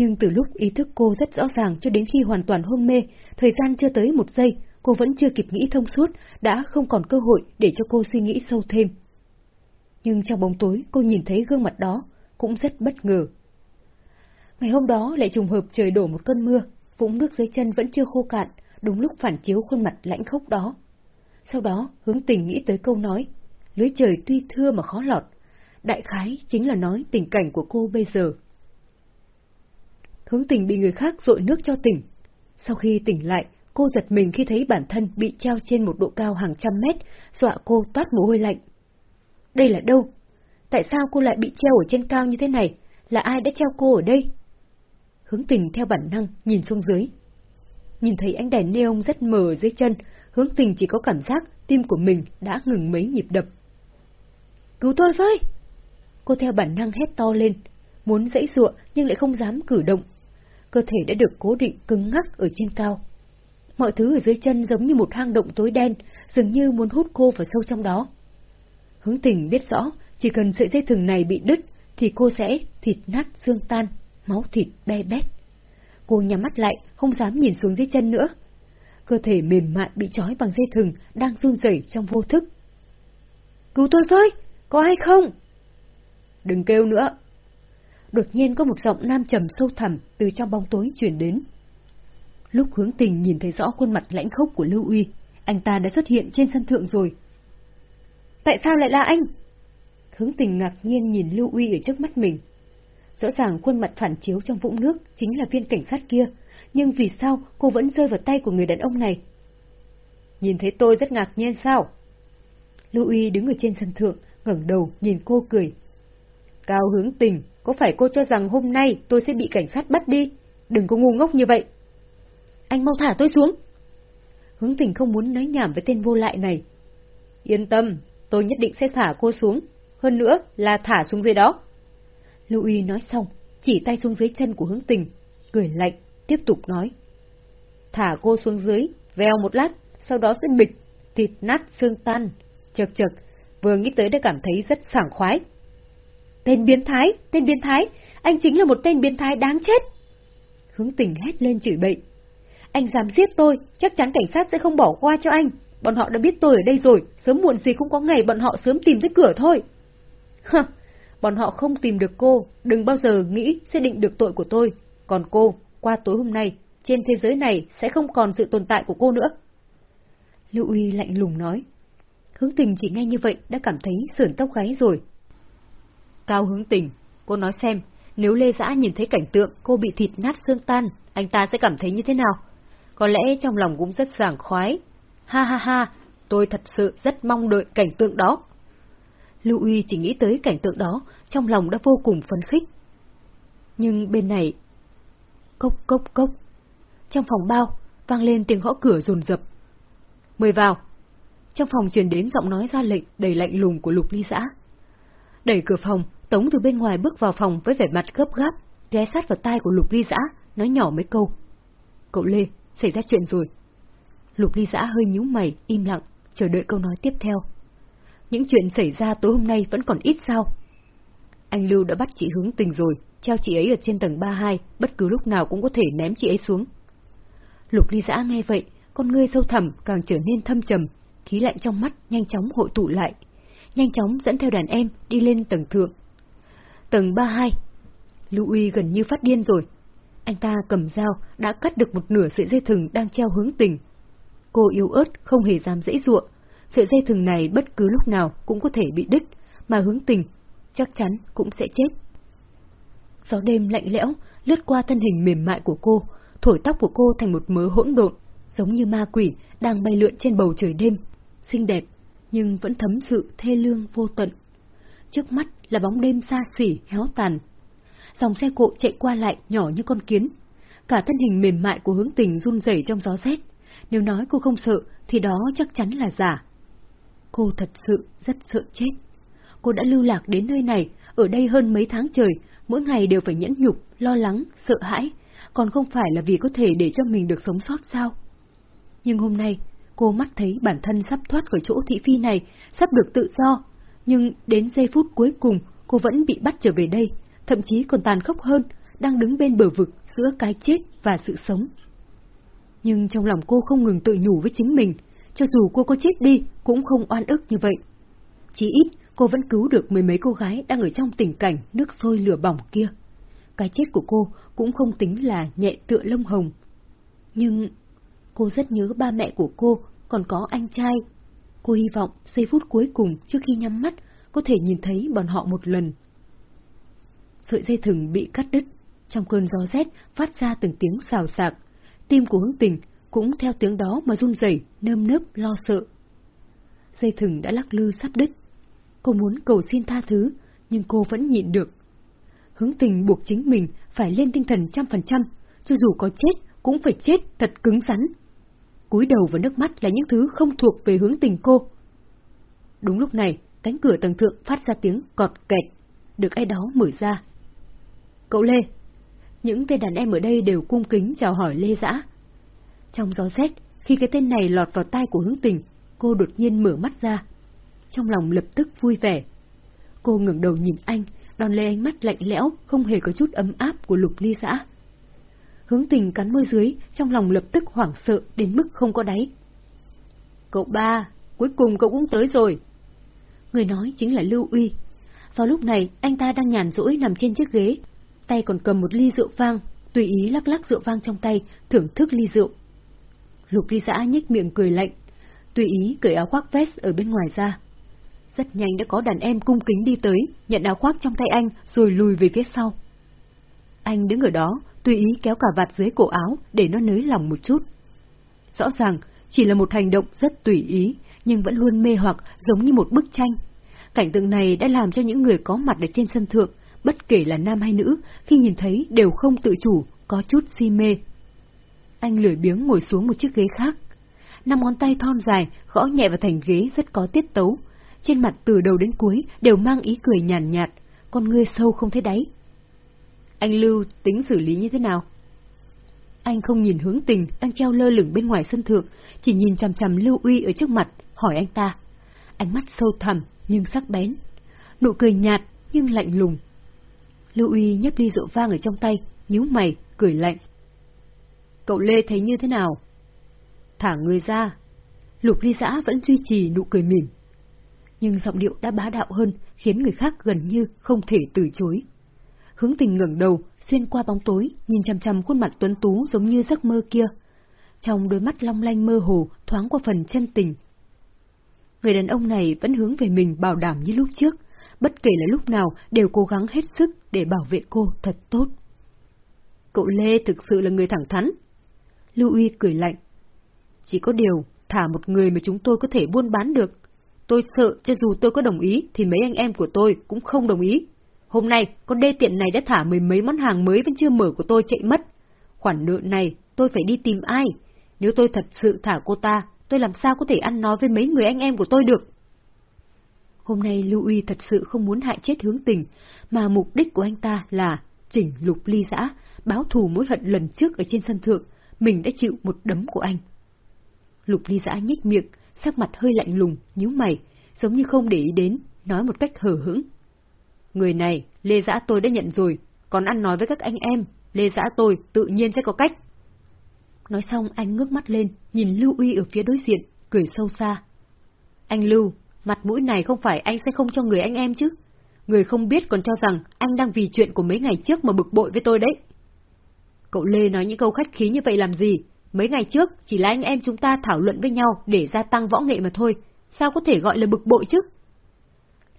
Nhưng từ lúc ý thức cô rất rõ ràng cho đến khi hoàn toàn hôn mê, thời gian chưa tới một giây, cô vẫn chưa kịp nghĩ thông suốt, đã không còn cơ hội để cho cô suy nghĩ sâu thêm. Nhưng trong bóng tối cô nhìn thấy gương mặt đó, cũng rất bất ngờ. Ngày hôm đó lại trùng hợp trời đổ một cơn mưa, vũng nước dưới chân vẫn chưa khô cạn, đúng lúc phản chiếu khuôn mặt lãnh khốc đó. Sau đó, hướng tình nghĩ tới câu nói, lưới trời tuy thưa mà khó lọt, đại khái chính là nói tình cảnh của cô bây giờ. Hướng tình bị người khác dội nước cho tỉnh. Sau khi tỉnh lại, cô giật mình khi thấy bản thân bị treo trên một độ cao hàng trăm mét, dọa cô toát mồ hôi lạnh. Đây là đâu? Tại sao cô lại bị treo ở trên cao như thế này? Là ai đã treo cô ở đây? Hướng tình theo bản năng nhìn xuống dưới. Nhìn thấy ánh đèn neon rất mờ dưới chân, hướng tình chỉ có cảm giác tim của mình đã ngừng mấy nhịp đập. Cứu tôi với! Cô theo bản năng hét to lên, muốn dãy ruộng nhưng lại không dám cử động. Cơ thể đã được cố định cứng ngắc ở trên cao. Mọi thứ ở dưới chân giống như một hang động tối đen, dường như muốn hút cô vào sâu trong đó. Hướng tình biết rõ, chỉ cần sợi dây thừng này bị đứt, thì cô sẽ thịt nát xương tan, máu thịt be bét. Cô nhắm mắt lại, không dám nhìn xuống dưới chân nữa. cơ thể mềm mại bị trói bằng dây thừng đang run rẩy trong vô thức. Cứu tôi với, có ai không? Đừng kêu nữa. Đột nhiên có một giọng nam trầm sâu thẳm từ trong bóng tối chuyển đến. Lúc hướng tình nhìn thấy rõ khuôn mặt lãnh khốc của Lưu Uy, anh ta đã xuất hiện trên sân thượng rồi. Tại sao lại là anh? Hướng tình ngạc nhiên nhìn Lưu Uy ở trước mắt mình. Rõ ràng khuôn mặt phản chiếu trong vũng nước chính là viên cảnh sát kia, nhưng vì sao cô vẫn rơi vào tay của người đàn ông này? Nhìn thấy tôi rất ngạc nhiên sao? Lưu Uy đứng ở trên sân thượng, ngẩng đầu nhìn cô cười. Cao hướng tình, có phải cô cho rằng hôm nay tôi sẽ bị cảnh sát bắt đi? Đừng có ngu ngốc như vậy. Anh mau thả tôi xuống. Hướng tình không muốn nói nhảm với tên vô lại này. Yên tâm, tôi nhất định sẽ thả cô xuống. Hơn nữa là thả xuống dưới đó. Lưu Uy nói xong, chỉ tay xuống dưới chân của hướng tình, cười lạnh, tiếp tục nói. Thả cô xuống dưới, veo một lát, sau đó sẽ bịch, thịt nát xương tan. Chật chật, vừa nghĩ tới đã cảm thấy rất sảng khoái. Tên biến thái, tên biến thái, anh chính là một tên biến thái đáng chết. Hướng tình hét lên chửi bậy. Anh dám giết tôi, chắc chắn cảnh sát sẽ không bỏ qua cho anh. Bọn họ đã biết tôi ở đây rồi, sớm muộn gì cũng có ngày bọn họ sớm tìm tới cửa thôi. Hơ, bọn họ không tìm được cô, đừng bao giờ nghĩ sẽ định được tội của tôi. Còn cô, qua tối hôm nay, trên thế giới này sẽ không còn sự tồn tại của cô nữa. Lưu Uy lạnh lùng nói. Hướng tình chỉ nghe như vậy đã cảm thấy sườn tóc gáy rồi. Cao hướng tình, cô nói xem, nếu Lê Giã nhìn thấy cảnh tượng cô bị thịt nát xương tan, anh ta sẽ cảm thấy như thế nào? Có lẽ trong lòng cũng rất sảng khoái. Ha ha ha, tôi thật sự rất mong đợi cảnh tượng đó. Lưu Uy chỉ nghĩ tới cảnh tượng đó, trong lòng đã vô cùng phấn khích. Nhưng bên này... Cốc cốc cốc. Trong phòng bao, vang lên tiếng gõ cửa rồn rập. Mời vào. Trong phòng truyền đến giọng nói ra lệnh đầy lạnh lùng của Lục Ly Giã. Đẩy cửa phòng, Tống từ bên ngoài bước vào phòng với vẻ mặt gấp gáp, ghé sát vào tai của Lục Ly Giã, nói nhỏ mấy câu. Cậu Lê, xảy ra chuyện rồi. Lục Ly Giã hơi nhíu mày, im lặng, chờ đợi câu nói tiếp theo. Những chuyện xảy ra tối hôm nay vẫn còn ít sao? Anh Lưu đã bắt chị hướng tình rồi, treo chị ấy ở trên tầng 32, bất cứ lúc nào cũng có thể ném chị ấy xuống. Lục Ly Giã nghe vậy, con ngươi sâu thẳm càng trở nên thâm trầm, khí lạnh trong mắt nhanh chóng hội tụ lại, nhanh chóng dẫn theo đàn em đi lên tầng thượng. Tầng 32 Lưu Uy gần như phát điên rồi. Anh ta cầm dao đã cắt được một nửa sợi dây thừng đang treo hướng tình. Cô yếu ớt không hề dám dễ dụa. sợi dây thừng này bất cứ lúc nào cũng có thể bị đứt, mà hướng tình chắc chắn cũng sẽ chết. Gió đêm lạnh lẽo lướt qua thân hình mềm mại của cô, thổi tóc của cô thành một mớ hỗn độn, giống như ma quỷ đang bay lượn trên bầu trời đêm, xinh đẹp nhưng vẫn thấm sự thê lương vô tận. Trước mắt là bóng đêm xa xỉ, héo tàn. Dòng xe cộ chạy qua lại nhỏ như con kiến. Cả thân hình mềm mại của hướng tình run rẩy trong gió rét. Nếu nói cô không sợ, thì đó chắc chắn là giả. Cô thật sự rất sợ chết. Cô đã lưu lạc đến nơi này, ở đây hơn mấy tháng trời, mỗi ngày đều phải nhẫn nhục, lo lắng, sợ hãi, còn không phải là vì có thể để cho mình được sống sót sao? Nhưng hôm nay, cô mắt thấy bản thân sắp thoát khỏi chỗ thị phi này, sắp được tự do. Nhưng đến giây phút cuối cùng, cô vẫn bị bắt trở về đây, thậm chí còn tàn khốc hơn, đang đứng bên bờ vực giữa cái chết và sự sống. Nhưng trong lòng cô không ngừng tự nhủ với chính mình, cho dù cô có chết đi, cũng không oan ức như vậy. Chỉ ít, cô vẫn cứu được mười mấy cô gái đang ở trong tình cảnh nước sôi lửa bỏng kia. Cái chết của cô cũng không tính là nhẹ tựa lông hồng. Nhưng cô rất nhớ ba mẹ của cô, còn có anh trai. Cô hy vọng giây phút cuối cùng trước khi nhắm mắt có thể nhìn thấy bọn họ một lần. Sợi dây thừng bị cắt đứt, trong cơn gió rét phát ra từng tiếng xào xạc. Tim của hướng tình cũng theo tiếng đó mà run rẩy, nơm nớp lo sợ. Dây thừng đã lắc lư sắp đứt. Cô muốn cầu xin tha thứ, nhưng cô vẫn nhịn được. Hướng tình buộc chính mình phải lên tinh thần trăm phần trăm, cho dù có chết cũng phải chết thật cứng rắn cúi đầu và nước mắt là những thứ không thuộc về hướng tình cô. Đúng lúc này, cánh cửa tầng thượng phát ra tiếng cọt kẹt, được ai đó mở ra. Cậu Lê! Những tên đàn em ở đây đều cung kính chào hỏi Lê Dã. Trong gió rét, khi cái tên này lọt vào tai của hướng tình, cô đột nhiên mở mắt ra. Trong lòng lập tức vui vẻ. Cô ngẩng đầu nhìn anh, đón lấy ánh mắt lạnh lẽo, không hề có chút ấm áp của lục ly dã. Hướng tình cắn môi dưới, trong lòng lập tức hoảng sợ đến mức không có đáy. Cậu ba, cuối cùng cậu cũng tới rồi. Người nói chính là Lưu Uy. Vào lúc này, anh ta đang nhàn rỗi nằm trên chiếc ghế, tay còn cầm một ly rượu vang, tùy ý lắc lắc rượu vang trong tay, thưởng thức ly rượu. Lục ly giã nhếch miệng cười lạnh, tùy ý cởi áo khoác vest ở bên ngoài ra. Rất nhanh đã có đàn em cung kính đi tới, nhận áo khoác trong tay anh rồi lùi về phía sau. Anh đứng ở đó, tùy ý kéo cả vạt dưới cổ áo để nó nới lỏng một chút. Rõ ràng, chỉ là một hành động rất tùy ý, nhưng vẫn luôn mê hoặc giống như một bức tranh. Cảnh tượng này đã làm cho những người có mặt ở trên sân thượng, bất kể là nam hay nữ, khi nhìn thấy đều không tự chủ, có chút si mê. Anh lười biếng ngồi xuống một chiếc ghế khác. Năm ngón tay thon dài, gõ nhẹ vào thành ghế rất có tiết tấu. Trên mặt từ đầu đến cuối đều mang ý cười nhàn nhạt, nhạt, con ngươi sâu không thấy đáy. Anh Lưu tính xử lý như thế nào? Anh không nhìn hướng tình đang treo lơ lửng bên ngoài sân thượng, chỉ nhìn chằm chằm Lưu Uy ở trước mặt, hỏi anh ta. Ánh mắt sâu thẳm nhưng sắc bén. Nụ cười nhạt nhưng lạnh lùng. Lưu Uy nhấp ly rượu vang ở trong tay, nhíu mày, cười lạnh. Cậu Lê thấy như thế nào? Thả người ra. Lục ly giã vẫn duy trì nụ cười mỉm. Nhưng giọng điệu đã bá đạo hơn, khiến người khác gần như không thể từ chối. Hướng tình ngẩng đầu, xuyên qua bóng tối, nhìn chằm chằm khuôn mặt tuấn tú giống như giấc mơ kia. Trong đôi mắt long lanh mơ hồ, thoáng qua phần chân tình. Người đàn ông này vẫn hướng về mình bảo đảm như lúc trước, bất kể là lúc nào đều cố gắng hết sức để bảo vệ cô thật tốt. Cậu Lê thực sự là người thẳng thắn. Lưu Uy cười lạnh. Chỉ có điều, thả một người mà chúng tôi có thể buôn bán được. Tôi sợ cho dù tôi có đồng ý thì mấy anh em của tôi cũng không đồng ý. Hôm nay, con đê tiện này đã thả mười mấy món hàng mới vẫn chưa mở của tôi chạy mất. Khoản nợ này, tôi phải đi tìm ai? Nếu tôi thật sự thả cô ta, tôi làm sao có thể ăn nói với mấy người anh em của tôi được? Hôm nay Lưu Uy thật sự không muốn hại chết hướng tình, mà mục đích của anh ta là chỉnh lục ly giã, báo thù mối hận lần trước ở trên sân thượng, mình đã chịu một đấm của anh. Lục ly giã nhếch miệng, sắc mặt hơi lạnh lùng, nhíu mày, giống như không để ý đến, nói một cách hờ hững. Người này, Lê Giã tôi đã nhận rồi, còn ăn nói với các anh em, Lê Giã tôi tự nhiên sẽ có cách. Nói xong anh ngước mắt lên, nhìn Lưu Uy ở phía đối diện, cười sâu xa. Anh Lưu, mặt mũi này không phải anh sẽ không cho người anh em chứ? Người không biết còn cho rằng anh đang vì chuyện của mấy ngày trước mà bực bội với tôi đấy. Cậu Lê nói những câu khách khí như vậy làm gì? Mấy ngày trước chỉ là anh em chúng ta thảo luận với nhau để gia tăng võ nghệ mà thôi. Sao có thể gọi là bực bội chứ?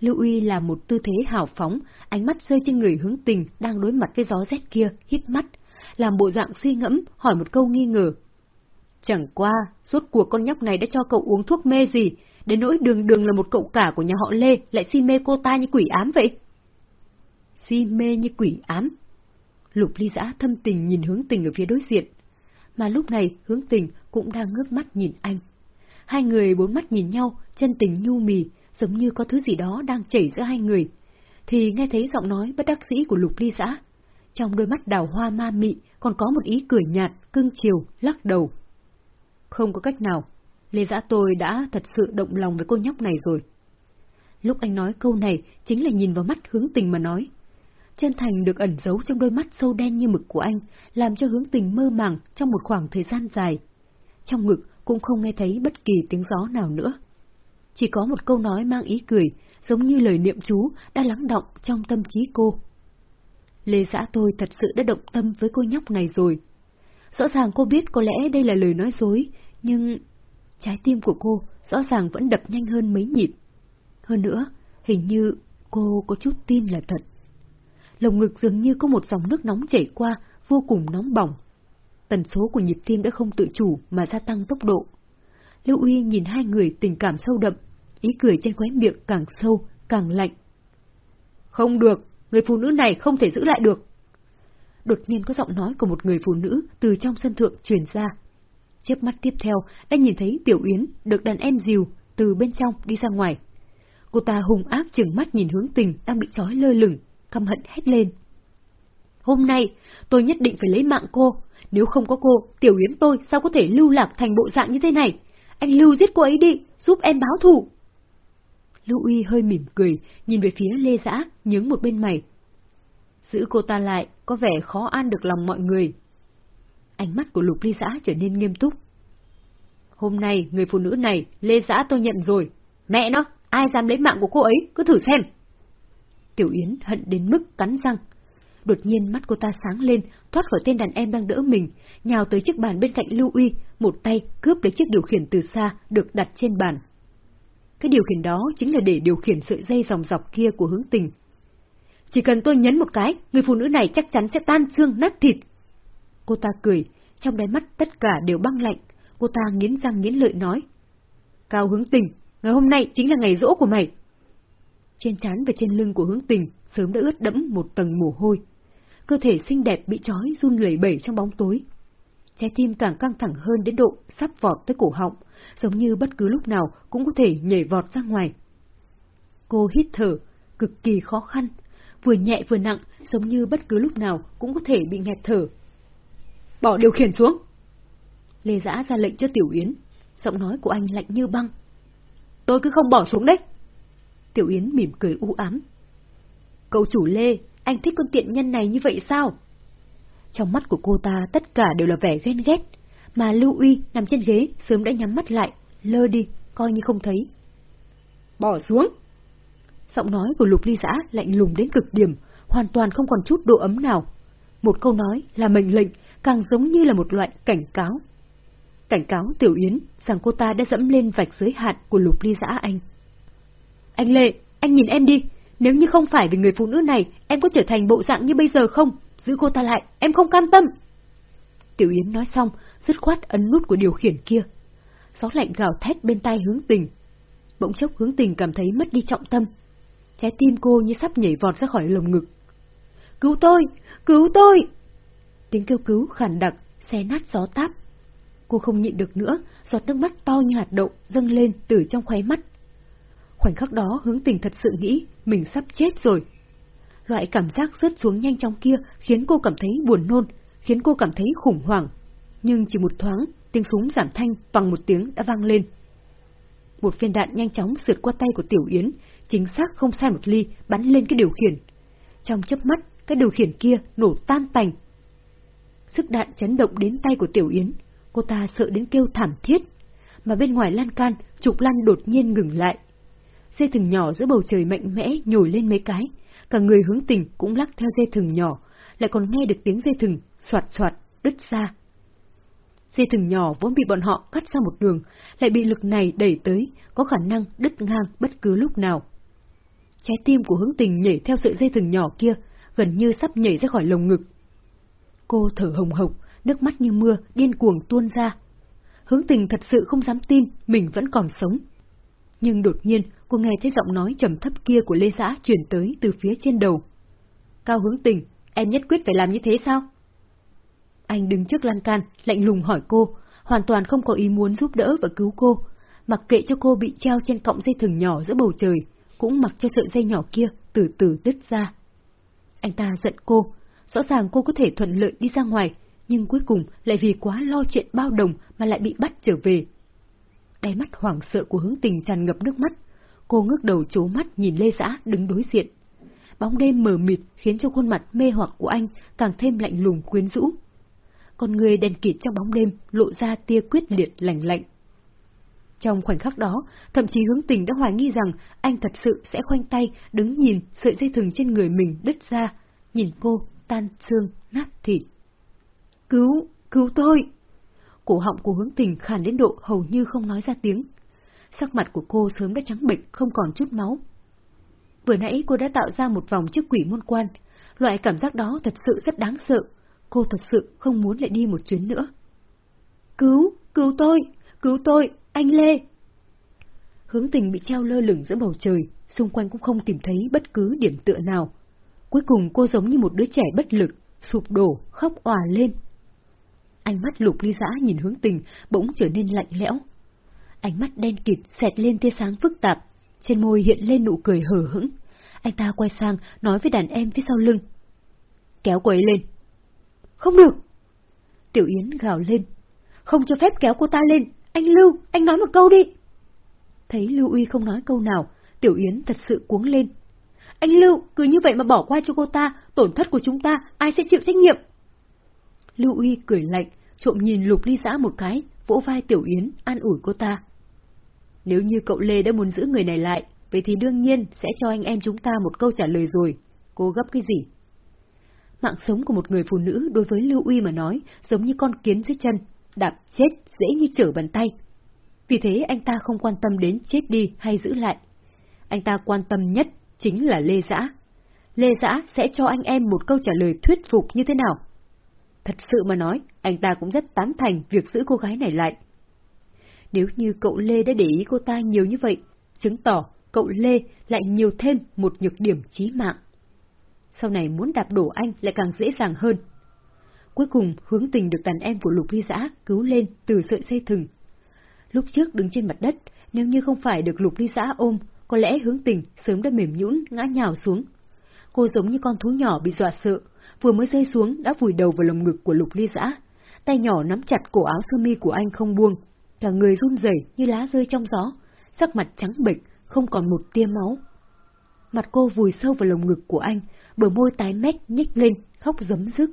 Lưu Uy là một tư thế hào phóng, ánh mắt rơi trên người hướng tình đang đối mặt với gió rét kia, hít mắt, làm bộ dạng suy ngẫm, hỏi một câu nghi ngờ. Chẳng qua, rốt cuộc con nhóc này đã cho cậu uống thuốc mê gì, đến nỗi đường đường là một cậu cả của nhà họ Lê lại si mê cô ta như quỷ ám vậy? Si mê như quỷ ám? Lục ly giã thâm tình nhìn hướng tình ở phía đối diện, mà lúc này hướng tình cũng đang ngước mắt nhìn anh. Hai người bốn mắt nhìn nhau, chân tình nhu mì, giống như có thứ gì đó đang chảy giữa hai người, thì nghe thấy giọng nói bất đắc dĩ của lục ly giã. Trong đôi mắt đào hoa ma mị còn có một ý cười nhạt, cưng chiều, lắc đầu. Không có cách nào, Lê Giã tôi đã thật sự động lòng với cô nhóc này rồi. Lúc anh nói câu này chính là nhìn vào mắt hướng tình mà nói. Chân thành được ẩn giấu trong đôi mắt sâu đen như mực của anh, làm cho hướng tình mơ màng trong một khoảng thời gian dài. Trong ngực cũng không nghe thấy bất kỳ tiếng gió nào nữa. Chỉ có một câu nói mang ý cười, giống như lời niệm chú đã lắng động trong tâm trí cô. Lê xã tôi thật sự đã động tâm với cô nhóc này rồi. Rõ ràng cô biết có lẽ đây là lời nói dối, nhưng trái tim của cô rõ ràng vẫn đập nhanh hơn mấy nhịp. Hơn nữa, hình như cô có chút tin là thật. Lồng ngực dường như có một dòng nước nóng chảy qua, vô cùng nóng bỏng. Tần số của nhịp tim đã không tự chủ mà gia tăng tốc độ. Lưu Uy nhìn hai người tình cảm sâu đậm, ý cười trên khóe miệng càng sâu, càng lạnh. Không được, người phụ nữ này không thể giữ lại được. Đột nhiên có giọng nói của một người phụ nữ từ trong sân thượng truyền ra. Chớp mắt tiếp theo đã nhìn thấy Tiểu Yến được đàn em dìu từ bên trong đi ra ngoài. Cô ta hùng ác chừng mắt nhìn hướng tình đang bị trói lơ lửng, căm hận hét lên. Hôm nay, tôi nhất định phải lấy mạng cô. Nếu không có cô, Tiểu Yến tôi sao có thể lưu lạc thành bộ dạng như thế này? Anh Lưu giết cô ấy đi, giúp em báo thù. Lưu Uy hơi mỉm cười, nhìn về phía Lê Giã, nhướng một bên mày. Giữ cô ta lại, có vẻ khó an được lòng mọi người. Ánh mắt của lục ly giã trở nên nghiêm túc. Hôm nay, người phụ nữ này, Lê Giã tôi nhận rồi. Mẹ nó, ai dám lấy mạng của cô ấy, cứ thử xem. Tiểu Yến hận đến mức cắn răng. Đột nhiên mắt cô ta sáng lên, thoát khỏi tên đàn em đang đỡ mình, nhào tới chiếc bàn bên cạnh Lưu Uy, một tay cướp lấy chiếc điều khiển từ xa được đặt trên bàn. Cái điều khiển đó chính là để điều khiển sợi dây dòng dọc kia của hướng tình. Chỉ cần tôi nhấn một cái, người phụ nữ này chắc chắn sẽ tan xương nát thịt. Cô ta cười, trong đáy mắt tất cả đều băng lạnh, cô ta nghiến răng nghiến lợi nói. Cao hướng tình, ngày hôm nay chính là ngày rỗ của mày. Trên trán và trên lưng của hướng tình sớm đã ướt đẫm một tầng mồ hôi. Cơ thể xinh đẹp bị trói run lẩy bẩy trong bóng tối. Trái tim càng căng thẳng hơn đến độ sắp vọt tới cổ họng, giống như bất cứ lúc nào cũng có thể nhảy vọt ra ngoài. Cô hít thở, cực kỳ khó khăn, vừa nhẹ vừa nặng, giống như bất cứ lúc nào cũng có thể bị nghẹt thở. Bỏ điều khiển xuống! Lê Giã ra lệnh cho Tiểu Yến, giọng nói của anh lạnh như băng. Tôi cứ không bỏ xuống đấy. Tiểu Yến mỉm cười u ám. Cậu chủ Lê, anh thích con tiện nhân này như vậy sao? Trong mắt của cô ta tất cả đều là vẻ ghen ghét, mà Lưu Uy nằm trên ghế sớm đã nhắm mắt lại, lơ đi, coi như không thấy. Bỏ xuống! Giọng nói của Lục Ly Giã lạnh lùng đến cực điểm, hoàn toàn không còn chút độ ấm nào. Một câu nói là mệnh lệnh, càng giống như là một loại cảnh cáo. Cảnh cáo Tiểu Yến rằng cô ta đã dẫm lên vạch giới hạn của Lục Ly Giã anh. Anh Lệ, anh nhìn em đi, nếu như không phải vì người phụ nữ này, em có trở thành bộ dạng như bây giờ không? Giữ cô ta lại, em không cam tâm. Tiểu Yến nói xong, dứt khoát ấn nút của điều khiển kia. Gió lạnh gào thét bên tai hướng tình. Bỗng chốc hướng tình cảm thấy mất đi trọng tâm. Trái tim cô như sắp nhảy vọt ra khỏi lồng ngực. Cứu tôi! Cứu tôi! Tiếng kêu cứu khàn đặc, xé nát gió táp. Cô không nhịn được nữa, giọt nước mắt to như hạt đậu dâng lên từ trong khóe mắt. Khoảnh khắc đó hướng tình thật sự nghĩ mình sắp chết rồi. Loại cảm giác rớt xuống nhanh chóng kia khiến cô cảm thấy buồn nôn, khiến cô cảm thấy khủng hoảng. Nhưng chỉ một thoáng, tiếng súng giảm thanh bằng một tiếng đã vang lên. Một viên đạn nhanh chóng sượt qua tay của Tiểu Yến, chính xác không sai một ly, bắn lên cái điều khiển. Trong chớp mắt, cái điều khiển kia nổ tan tành. Sức đạn chấn động đến tay của Tiểu Yến, cô ta sợ đến kêu thảm thiết. Mà bên ngoài lan can, trục lan đột nhiên ngừng lại. Dây thừng nhỏ giữa bầu trời mạnh mẽ nhồi lên mấy cái, cả người hướng tình cũng lắc theo dây thừng nhỏ, lại còn nghe được tiếng dây thừng soạt soạt đứt ra. Dây thừng nhỏ vốn bị bọn họ cắt ra một đường, lại bị lực này đẩy tới, có khả năng đứt ngang bất cứ lúc nào. Trái tim của hướng tình nhảy theo sợi dây thừng nhỏ kia, gần như sắp nhảy ra khỏi lồng ngực. Cô thở hồng hộc, nước mắt như mưa, điên cuồng tuôn ra. Hướng tình thật sự không dám tin mình vẫn còn sống. Nhưng đột nhiên, cô nghe thấy giọng nói trầm thấp kia của Lê Giã truyền tới từ phía trên đầu. Cao hướng tình, em nhất quyết phải làm như thế sao? Anh đứng trước lan can, lạnh lùng hỏi cô, hoàn toàn không có ý muốn giúp đỡ và cứu cô, mặc kệ cho cô bị treo trên cọng dây thừng nhỏ giữa bầu trời, cũng mặc cho sợi dây nhỏ kia từ từ đứt ra. Anh ta giận cô, rõ ràng cô có thể thuận lợi đi ra ngoài, nhưng cuối cùng lại vì quá lo chuyện bao đồng mà lại bị bắt trở về. Đáy mắt hoảng sợ của hướng tình tràn ngập nước mắt, cô ngước đầu chố mắt nhìn Lê Giã đứng đối diện. Bóng đêm mờ mịt khiến cho khuôn mặt mê hoặc của anh càng thêm lạnh lùng quyến rũ. Con người đèn kịt trong bóng đêm lộ ra tia quyết liệt lạnh lạnh. Trong khoảnh khắc đó, thậm chí hướng tình đã hoài nghi rằng anh thật sự sẽ khoanh tay đứng nhìn sợi dây thừng trên người mình đứt ra, nhìn cô tan xương, nát thịt. Cứu, cứu tôi! Cổ họng của hướng tình khàn đến độ hầu như không nói ra tiếng. Sắc mặt của cô sớm đã trắng bệch không còn chút máu. Vừa nãy cô đã tạo ra một vòng chiếc quỷ môn quan. Loại cảm giác đó thật sự rất đáng sợ. Cô thật sự không muốn lại đi một chuyến nữa. Cứu, cứu tôi, cứu tôi, anh Lê! Hướng tình bị treo lơ lửng giữa bầu trời, xung quanh cũng không tìm thấy bất cứ điểm tựa nào. Cuối cùng cô giống như một đứa trẻ bất lực, sụp đổ, khóc òa lên. Ánh mắt lục ly giã nhìn hướng tình bỗng trở nên lạnh lẽo. Ánh mắt đen kịt xẹt lên tia sáng phức tạp, trên môi hiện lên nụ cười hờ hững. Anh ta quay sang nói với đàn em phía sau lưng. Kéo cô ấy lên. Không được! Tiểu Yến gào lên. Không cho phép kéo cô ta lên, anh Lưu, anh nói một câu đi. Thấy Lưu Uy không nói câu nào, Tiểu Yến thật sự cuống lên. Anh Lưu, cứ như vậy mà bỏ qua cho cô ta, tổn thất của chúng ta, ai sẽ chịu trách nhiệm? Lưu Uy cười lạnh, trộm nhìn Lục Ly Giã một cái, vỗ vai Tiểu Yến, an ủi cô ta. Nếu như cậu Lê đã muốn giữ người này lại, vậy thì đương nhiên sẽ cho anh em chúng ta một câu trả lời rồi. Cô gấp cái gì? Mạng sống của một người phụ nữ đối với Lưu Uy mà nói giống như con kiến dưới chân, đạp chết dễ như trở bàn tay. Vì thế anh ta không quan tâm đến chết đi hay giữ lại. Anh ta quan tâm nhất chính là Lê Giã. Lê Giã sẽ cho anh em một câu trả lời thuyết phục như thế nào? Thật sự mà nói, anh ta cũng rất tán thành việc giữ cô gái này lại. Nếu như cậu Lê đã để ý cô ta nhiều như vậy, chứng tỏ cậu Lê lại nhiều thêm một nhược điểm chí mạng. Sau này muốn đạp đổ anh lại càng dễ dàng hơn. Cuối cùng hướng tình được đàn em của Lục Ly Giã cứu lên từ sợi dây thừng. Lúc trước đứng trên mặt đất, nếu như không phải được Lục Ly Giã ôm, có lẽ hướng tình sớm đã mềm nhũn ngã nhào xuống. Cô giống như con thú nhỏ bị dọa sợ, vừa mới rơi xuống đã vùi đầu vào lồng ngực của Lục Ly Dã, Tay nhỏ nắm chặt cổ áo sơ mi của anh không buông, cả người run rẩy như lá rơi trong gió, sắc mặt trắng bệch, không còn một tia máu. Mặt cô vùi sâu vào lồng ngực của anh, bờ môi tái mét nhếch lên, khóc giấm dứt.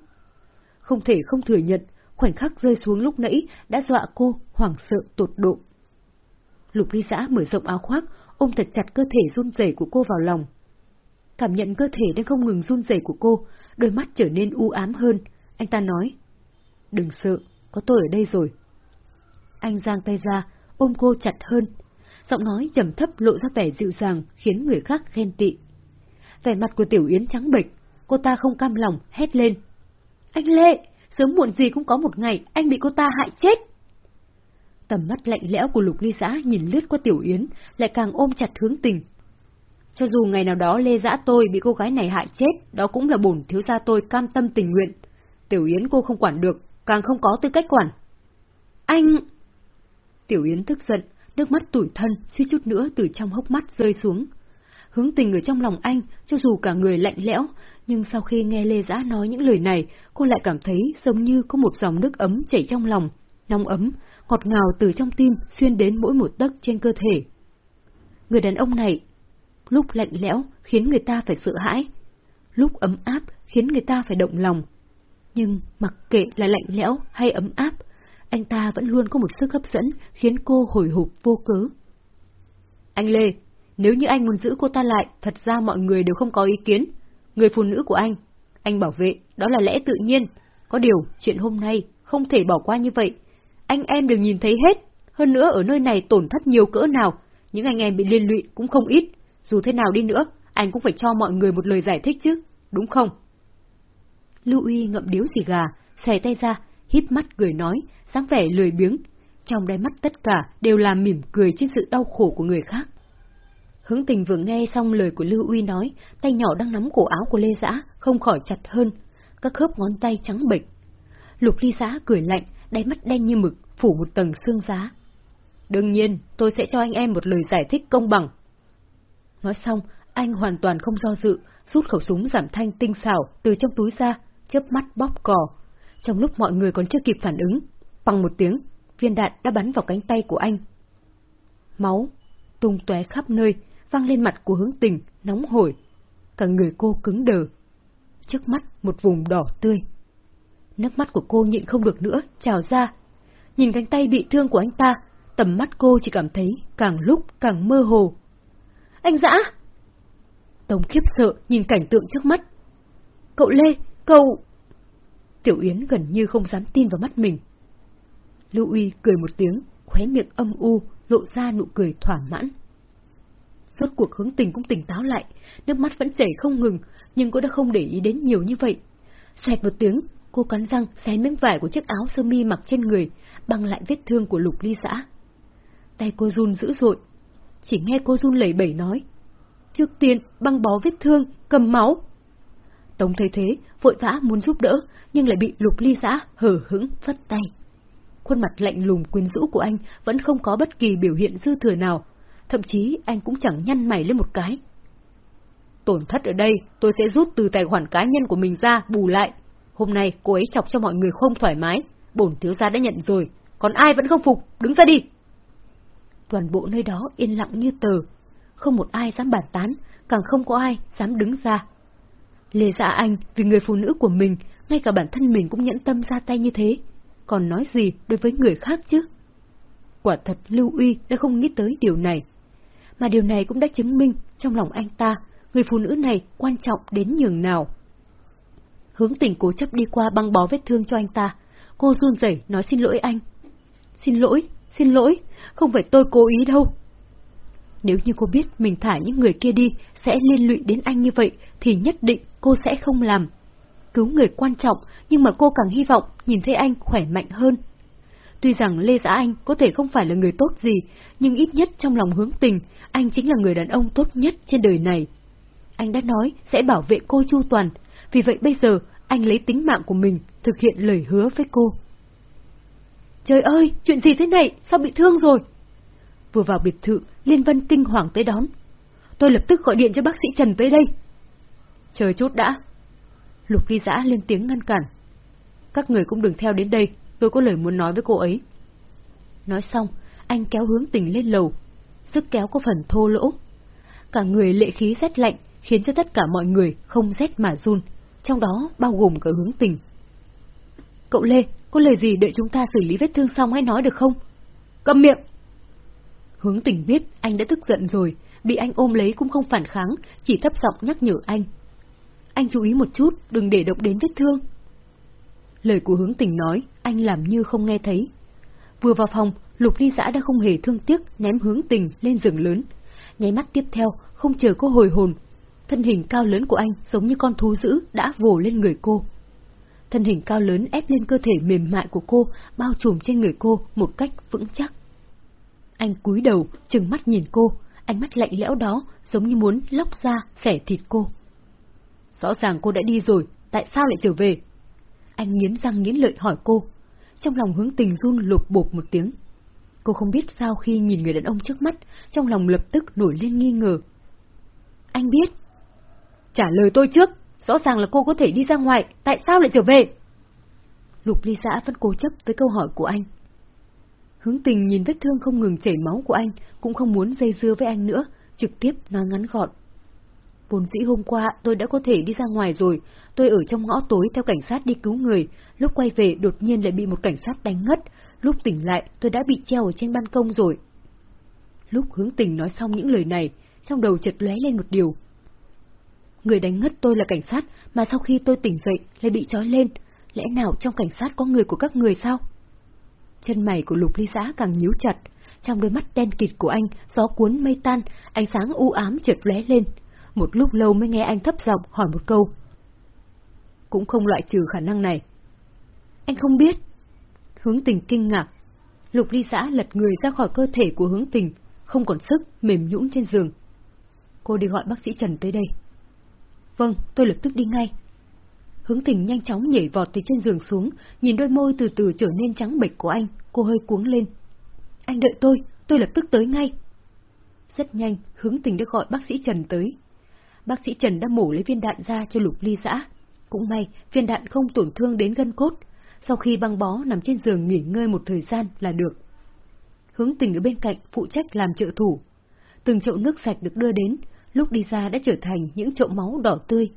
Không thể không thừa nhận, khoảnh khắc rơi xuống lúc nãy đã dọa cô hoảng sợ tột độ. Lục ly Dã mở rộng áo khoác, ôm thật chặt cơ thể run rẩy của cô vào lòng. Cảm nhận cơ thể đang không ngừng run rẩy của cô, đôi mắt trở nên u ám hơn. Anh ta nói, đừng sợ, có tôi ở đây rồi. Anh giang tay ra, ôm cô chặt hơn. Giọng nói trầm thấp lộ ra vẻ dịu dàng, khiến người khác ghen tị. Vẻ mặt của Tiểu Yến trắng bệch, cô ta không cam lòng, hét lên. Anh Lệ, sớm muộn gì cũng có một ngày anh bị cô ta hại chết. Tầm mắt lạnh lẽo của Lục Ly Giã nhìn lướt qua Tiểu Yến, lại càng ôm chặt hướng tình. Cho dù ngày nào đó Lê dã tôi bị cô gái này hại chết, đó cũng là bổn thiếu gia tôi cam tâm tình nguyện. Tiểu Yến cô không quản được, càng không có tư cách quản. Anh... Tiểu Yến tức giận, nước mắt tủi thân suy chút nữa từ trong hốc mắt rơi xuống. Hướng tình ở trong lòng anh, cho dù cả người lạnh lẽo, nhưng sau khi nghe Lê Giã nói những lời này, cô lại cảm thấy giống như có một dòng nước ấm chảy trong lòng, nóng ấm, ngọt ngào từ trong tim xuyên đến mỗi một tấc trên cơ thể. Người đàn ông này, lúc lạnh lẽo khiến người ta phải sợ hãi, lúc ấm áp khiến người ta phải động lòng. Nhưng mặc kệ là lạnh lẽo hay ấm áp, anh ta vẫn luôn có một sức hấp dẫn khiến cô hồi hộp vô cớ. Anh Lê, nếu như anh muốn giữ cô ta lại, thật ra mọi người đều không có ý kiến. Người phụ nữ của anh, anh bảo vệ, đó là lẽ tự nhiên. Có điều, chuyện hôm nay không thể bỏ qua như vậy. Anh em đều nhìn thấy hết. Hơn nữa ở nơi này tổn thất nhiều cỡ nào, những anh em bị liên lụy cũng không ít. Dù thế nào đi nữa, anh cũng phải cho mọi người một lời giải thích chứ, đúng không? Lưu Uy ngậm điếu xì gà, xòe tay ra, híp mắt cười nói, dáng vẻ lười biếng. Trong đáy mắt tất cả đều là mỉm cười trên sự đau khổ của người khác. Hướng tình vừa nghe xong lời của Lưu Uy nói, tay nhỏ đang nắm cổ áo của Lê Giã, không khỏi chặt hơn, các khớp ngón tay trắng bệch. Lục ly giã cười lạnh, đáy mắt đen như mực, phủ một tầng xương giá. Đương nhiên, tôi sẽ cho anh em một lời giải thích công bằng. Nói xong, anh hoàn toàn không do dự, rút khẩu súng giảm thanh tinh xảo từ trong túi ra, chớp mắt bóp cò. Trong lúc mọi người còn chưa kịp phản ứng, bằng một tiếng, viên đạn đã bắn vào cánh tay của anh. Máu tung tóe khắp nơi, văng lên mặt của hướng tình, nóng hổi. Cả người cô cứng đờ. Trước mắt một vùng đỏ tươi. Nước mắt của cô nhịn không được nữa, trào ra. Nhìn cánh tay bị thương của anh ta, tầm mắt cô chỉ cảm thấy càng lúc càng mơ hồ. Anh dã! Tống khiếp sợ nhìn cảnh tượng trước mắt. Cậu Lê, cậu... Tiểu Yến gần như không dám tin vào mắt mình. Lưu Uy cười một tiếng, khóe miệng âm u, lộ ra nụ cười thỏa mãn. Suốt cuộc hướng tình cũng tỉnh táo lại, nước mắt vẫn chảy không ngừng, nhưng cô đã không để ý đến nhiều như vậy. Xoẹt một tiếng, cô cắn răng xé miếng vải của chiếc áo sơ mi mặc trên người, băng lại vết thương của lục ly xã. Tay cô run dữ dội, chỉ nghe cô run lẩy bẩy nói. Trước tiên băng bó vết thương, cầm máu. Tống thấy thế, vội vã muốn giúp đỡ, nhưng lại bị lục ly xã hở hững phất tay. Khuôn mặt lạnh lùng quyến rũ của anh vẫn không có bất kỳ biểu hiện dư thừa nào, thậm chí anh cũng chẳng nhăn mày lên một cái. Tổn thất ở đây, tôi sẽ rút từ tài khoản cá nhân của mình ra, bù lại. Hôm nay cô ấy chọc cho mọi người không thoải mái, bổn thiếu gia đã nhận rồi, còn ai vẫn không phục, đứng ra đi. Toàn bộ nơi đó yên lặng như tờ, không một ai dám bàn tán, càng không có ai dám đứng ra. Lê Dạ Anh vì người phụ nữ của mình, ngay cả bản thân mình cũng nhẫn tâm ra tay như thế. còn nói gì đối với người khác chứ? Quả thật Lưu Uy đã không nghĩ tới điều này. Mà điều này cũng đã chứng minh trong lòng anh ta, người phụ nữ này quan trọng đến nhường nào. Hướng tình cố chấp đi qua băng bó vết thương cho anh ta. Cô run rẩy nói xin lỗi anh. Xin lỗi, xin lỗi, không phải tôi cố ý đâu. Nếu như cô biết mình thả những người kia đi sẽ liên lụy đến anh như vậy, thì nhất định cô sẽ không làm. Cứu người quan trọng, nhưng mà cô càng hy vọng nhìn thấy anh khỏe mạnh hơn. Tuy rằng Lê Giã Anh có thể không phải là người tốt gì, nhưng ít nhất trong lòng hướng tình, anh chính là người đàn ông tốt nhất trên đời này. Anh đã nói sẽ bảo vệ cô chu toàn, vì vậy bây giờ anh lấy tính mạng của mình thực hiện lời hứa với cô. Trời ơi, chuyện gì thế này, sao bị thương rồi? Vừa vào biệt thự, Liên Vân kinh hoàng tới đón. Tôi lập tức gọi điện cho bác sĩ Trần tới đây. Chờ chút đã. Lục ly giã lên tiếng ngăn cản. Các người cũng đừng theo đến đây, tôi có lời muốn nói với cô ấy. Nói xong, anh kéo hướng tình lên lầu. Sức kéo có phần thô lỗ. Cả người lệ khí rét lạnh, khiến cho tất cả mọi người không rét mà run, trong đó bao gồm cả hướng tình. Cậu Lê, có lời gì đợi chúng ta xử lý vết thương xong hãy nói được không? Cầm miệng! Hướng tình biết anh đã tức giận rồi, bị anh ôm lấy cũng không phản kháng, chỉ thấp giọng nhắc nhở anh. Anh chú ý một chút, đừng để động đến vết thương. Lời của hướng tình nói, anh làm như không nghe thấy. Vừa vào phòng, lục ly giã đã không hề thương tiếc ném hướng tình lên giường lớn. Nháy mắt tiếp theo, không chờ cô hồi hồn. Thân hình cao lớn của anh giống như con thú dữ đã vồ lên người cô. Thân hình cao lớn ép lên cơ thể mềm mại của cô, bao trùm trên người cô một cách vững chắc. Anh cúi đầu, trừng mắt nhìn cô, ánh mắt lạnh lẽo đó giống như muốn lóc ra, xẻ thịt cô. Rõ ràng cô đã đi rồi, tại sao lại trở về? Anh nghiến răng nghiến lợi hỏi cô. Trong lòng hướng tình run lục bột một tiếng. Cô không biết sao khi nhìn người đàn ông trước mắt, trong lòng lập tức nổi lên nghi ngờ. Anh biết. Trả lời tôi trước, rõ ràng là cô có thể đi ra ngoài, tại sao lại trở về? Lục ly giã vẫn cố chấp với câu hỏi của anh. Hướng tình nhìn vết thương không ngừng chảy máu của anh, cũng không muốn dây dưa với anh nữa, trực tiếp nói ngắn gọn. Vốn dĩ hôm qua tôi đã có thể đi ra ngoài rồi, tôi ở trong ngõ tối theo cảnh sát đi cứu người, lúc quay về đột nhiên lại bị một cảnh sát đánh ngất, lúc tỉnh lại tôi đã bị treo ở trên ban công rồi. Lúc hướng tình nói xong những lời này, trong đầu chợt lóe lên một điều. Người đánh ngất tôi là cảnh sát, mà sau khi tôi tỉnh dậy lại bị trói lên, lẽ nào trong cảnh sát có người của các người sao? Chân mày của lục ly giã càng nhíu chặt, trong đôi mắt đen kịt của anh, gió cuốn mây tan, ánh sáng u ám chợt lóe lên. Một lúc lâu mới nghe anh thấp giọng hỏi một câu. Cũng không loại trừ khả năng này. Anh không biết. Hướng tình kinh ngạc. Lục ly xã lật người ra khỏi cơ thể của hướng tình, không còn sức, mềm nhũn trên giường. Cô đi gọi bác sĩ Trần tới đây. Vâng, tôi lập tức đi ngay. Hướng tình nhanh chóng nhảy vọt từ trên giường xuống, nhìn đôi môi từ từ trở nên trắng bệch của anh, cô hơi cuống lên. Anh đợi tôi, tôi lập tức tới ngay. Rất nhanh, hướng tình đã gọi bác sĩ Trần tới. Bác sĩ Trần đã mổ lấy viên đạn ra cho lục ly giã. Cũng may, viên đạn không tổn thương đến gân cốt. Sau khi băng bó nằm trên giường nghỉ ngơi một thời gian là được. Hướng tình ở bên cạnh phụ trách làm trợ thủ. Từng chậu nước sạch được đưa đến, lúc đi ra đã trở thành những chậu máu đỏ tươi.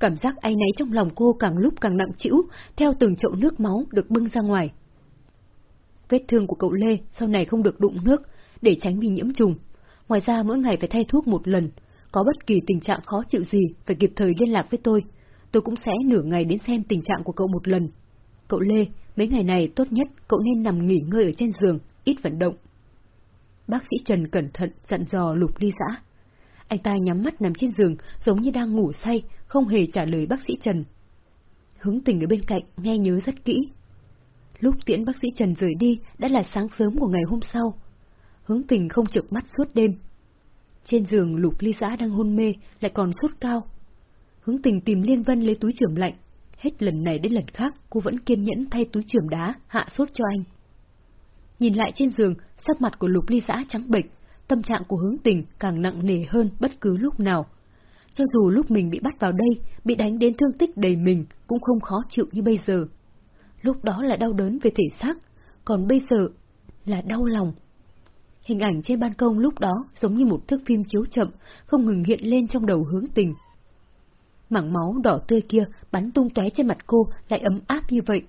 Cảm giác áy náy trong lòng cô càng lúc càng nặng trĩu, theo từng chậu nước máu được bưng ra ngoài. Vết thương của cậu Lê sau này không được đụng nước, để tránh bị nhiễm trùng. Ngoài ra mỗi ngày phải thay thuốc một lần, có bất kỳ tình trạng khó chịu gì phải kịp thời liên lạc với tôi. Tôi cũng sẽ nửa ngày đến xem tình trạng của cậu một lần. Cậu Lê, mấy ngày này tốt nhất cậu nên nằm nghỉ ngơi ở trên giường, ít vận động. Bác sĩ Trần cẩn thận dặn dò lục ly xã. Anh ta nhắm mắt nằm trên giường giống như đang ngủ say, không hề trả lời bác sĩ Trần. Hướng tình ở bên cạnh nghe nhớ rất kỹ. Lúc tiễn bác sĩ Trần rời đi đã là sáng sớm của ngày hôm sau. Hướng tình không chợp mắt suốt đêm. Trên giường lục ly giã đang hôn mê, lại còn sốt cao. Hướng tình tìm Liên Vân lấy túi trưởng lạnh. Hết lần này đến lần khác, cô vẫn kiên nhẫn thay túi trưởng đá, hạ sốt cho anh. Nhìn lại trên giường, sắc mặt của lục ly giã trắng bệch, tâm trạng của hướng tình càng nặng nề hơn bất cứ lúc nào. Cho dù lúc mình bị bắt vào đây, bị đánh đến thương tích đầy mình, cũng không khó chịu như bây giờ. Lúc đó là đau đớn về thể xác, còn bây giờ là đau lòng. Hình ảnh trên ban công lúc đó giống như một thước phim chiếu chậm, không ngừng hiện lên trong đầu hướng tình. Mảng máu đỏ tươi kia bắn tung tóe trên mặt cô lại ấm áp như vậy.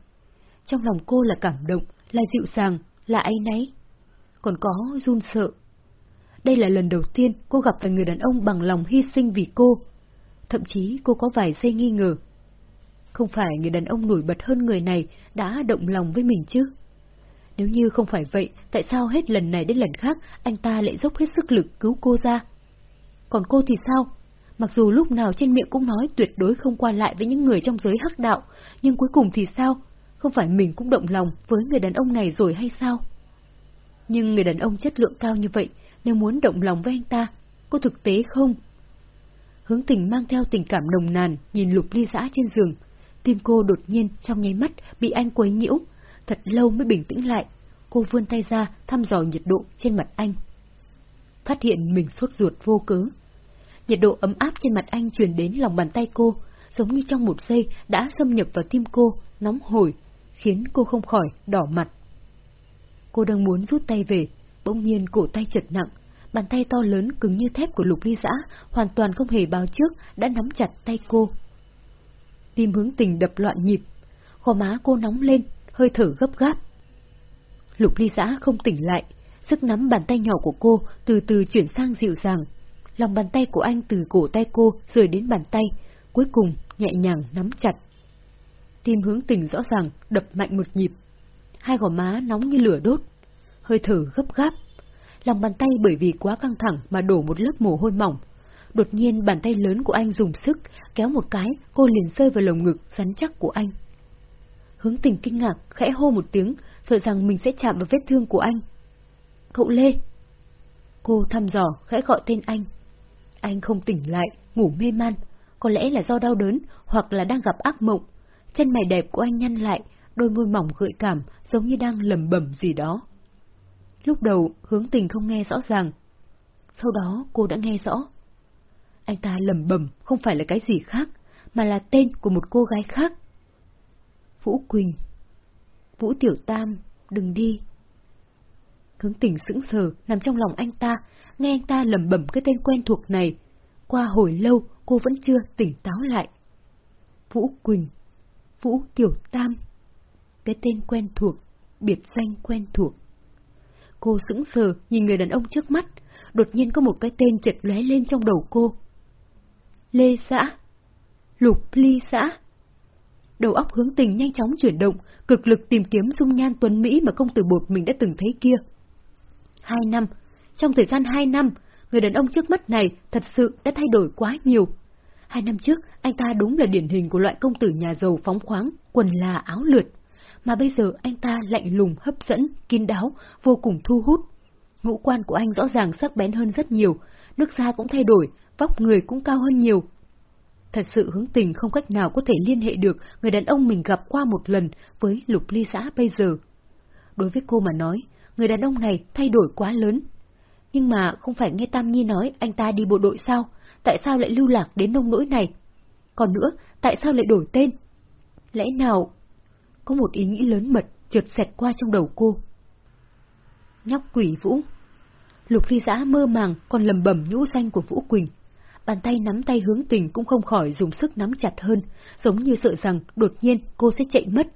Trong lòng cô là cảm động, là dịu dàng, là áy náy. Còn có run sợ. Đây là lần đầu tiên cô gặp phải người đàn ông bằng lòng hy sinh vì cô. Thậm chí cô có vài giây nghi ngờ. Không phải người đàn ông nổi bật hơn người này đã động lòng với mình chứ? Nếu như không phải vậy, tại sao hết lần này đến lần khác anh ta lại dốc hết sức lực cứu cô ra? Còn cô thì sao? Mặc dù lúc nào trên miệng cũng nói tuyệt đối không qua lại với những người trong giới hắc đạo, nhưng cuối cùng thì sao? Không phải mình cũng động lòng với người đàn ông này rồi hay sao? Nhưng người đàn ông chất lượng cao như vậy, nếu muốn động lòng với anh ta, có thực tế không? Hướng tình mang theo tình cảm nồng nàn, nhìn lục ly giã trên giường. Tim cô đột nhiên trong nháy mắt bị anh quấy nhiễu, thật lâu mới bình tĩnh lại. Cô vươn tay ra thăm dò nhiệt độ trên mặt anh. Phát hiện mình sốt ruột vô cớ. Nhiệt độ ấm áp trên mặt anh truyền đến lòng bàn tay cô, giống như trong một giây đã xâm nhập vào tim cô, nóng hổi, khiến cô không khỏi đỏ mặt. Cô đang muốn rút tay về, bỗng nhiên cổ tay chật nặng, bàn tay to lớn cứng như thép của lục ly giã, hoàn toàn không hề báo trước, đã nắm chặt tay cô. Tim hướng tình đập loạn nhịp, gò má cô nóng lên, hơi thở gấp gáp. Lục ly giã không tỉnh lại, sức nắm bàn tay nhỏ của cô từ từ chuyển sang dịu dàng. Lòng bàn tay của anh từ cổ tay cô rời đến bàn tay, cuối cùng nhẹ nhàng nắm chặt. Tim hướng tình rõ ràng, đập mạnh một nhịp. Hai gò má nóng như lửa đốt, hơi thở gấp gáp. Lòng bàn tay bởi vì quá căng thẳng mà đổ một lớp mồ hôi mỏng. Đột nhiên bàn tay lớn của anh dùng sức, kéo một cái, cô liền rơi vào lồng ngực rắn chắc của anh. Hướng tình kinh ngạc, khẽ hô một tiếng, sợ rằng mình sẽ chạm vào vết thương của anh. Cậu Lê! Cô thăm dò, khẽ gọi tên anh. Anh không tỉnh lại, ngủ mê man, có lẽ là do đau đớn hoặc là đang gặp ác mộng. Chân mày đẹp của anh nhăn lại, đôi môi mỏng gợi cảm giống như đang lầm bẩm gì đó. Lúc đầu hướng tình không nghe rõ ràng. Sau đó cô đã nghe rõ. Anh ta lầm bẩm không phải là cái gì khác, mà là tên của một cô gái khác. Vũ Quỳnh. Vũ Tiểu Tam, đừng đi. Hướng tình sững sờ nằm trong lòng anh ta, nghe anh ta lầm bẩm cái tên quen thuộc này. Qua hồi lâu cô vẫn chưa tỉnh táo lại. Vũ Quỳnh. Vũ Tiểu Tam. Cái tên quen thuộc, biệt danh quen thuộc. Cô sững sờ nhìn người đàn ông trước mắt, đột nhiên có một cái tên chợt lóe lên trong đầu cô. Lê xã. Lục ly xã. Đầu óc hướng tình nhanh chóng chuyển động, cực lực tìm kiếm dung nhan tuấn Mỹ mà công tử bột mình đã từng thấy kia. Hai năm. Trong thời gian hai năm, người đàn ông trước mắt này thật sự đã thay đổi quá nhiều. Hai năm trước, anh ta đúng là điển hình của loại công tử nhà giàu phóng khoáng, quần là áo lượt mà bây giờ anh ta lạnh lùng hấp dẫn, kín đáo, vô cùng thu hút. Ngũ quan của anh rõ ràng sắc bén hơn rất nhiều, nước da cũng thay đổi, vóc người cũng cao hơn nhiều. Thật sự hướng tình không cách nào có thể liên hệ được người đàn ông mình gặp qua một lần với lục ly xã bây giờ. Đối với cô mà nói, người đàn ông này thay đổi quá lớn. Nhưng mà không phải nghe Tam Nhi nói anh ta đi bộ đội sao? Tại sao lại lưu lạc đến nông nỗi này? Còn nữa, tại sao lại đổi tên? Lẽ nào có một ý nghĩ lớn mật chợt xẹt qua trong đầu cô. Nhóc quỷ Vũ Lục ly giã mơ màng còn lầm bẩm nhũ danh của Vũ Quỳnh. Bàn tay nắm tay hướng tình cũng không khỏi dùng sức nắm chặt hơn, giống như sợ rằng đột nhiên cô sẽ chạy mất.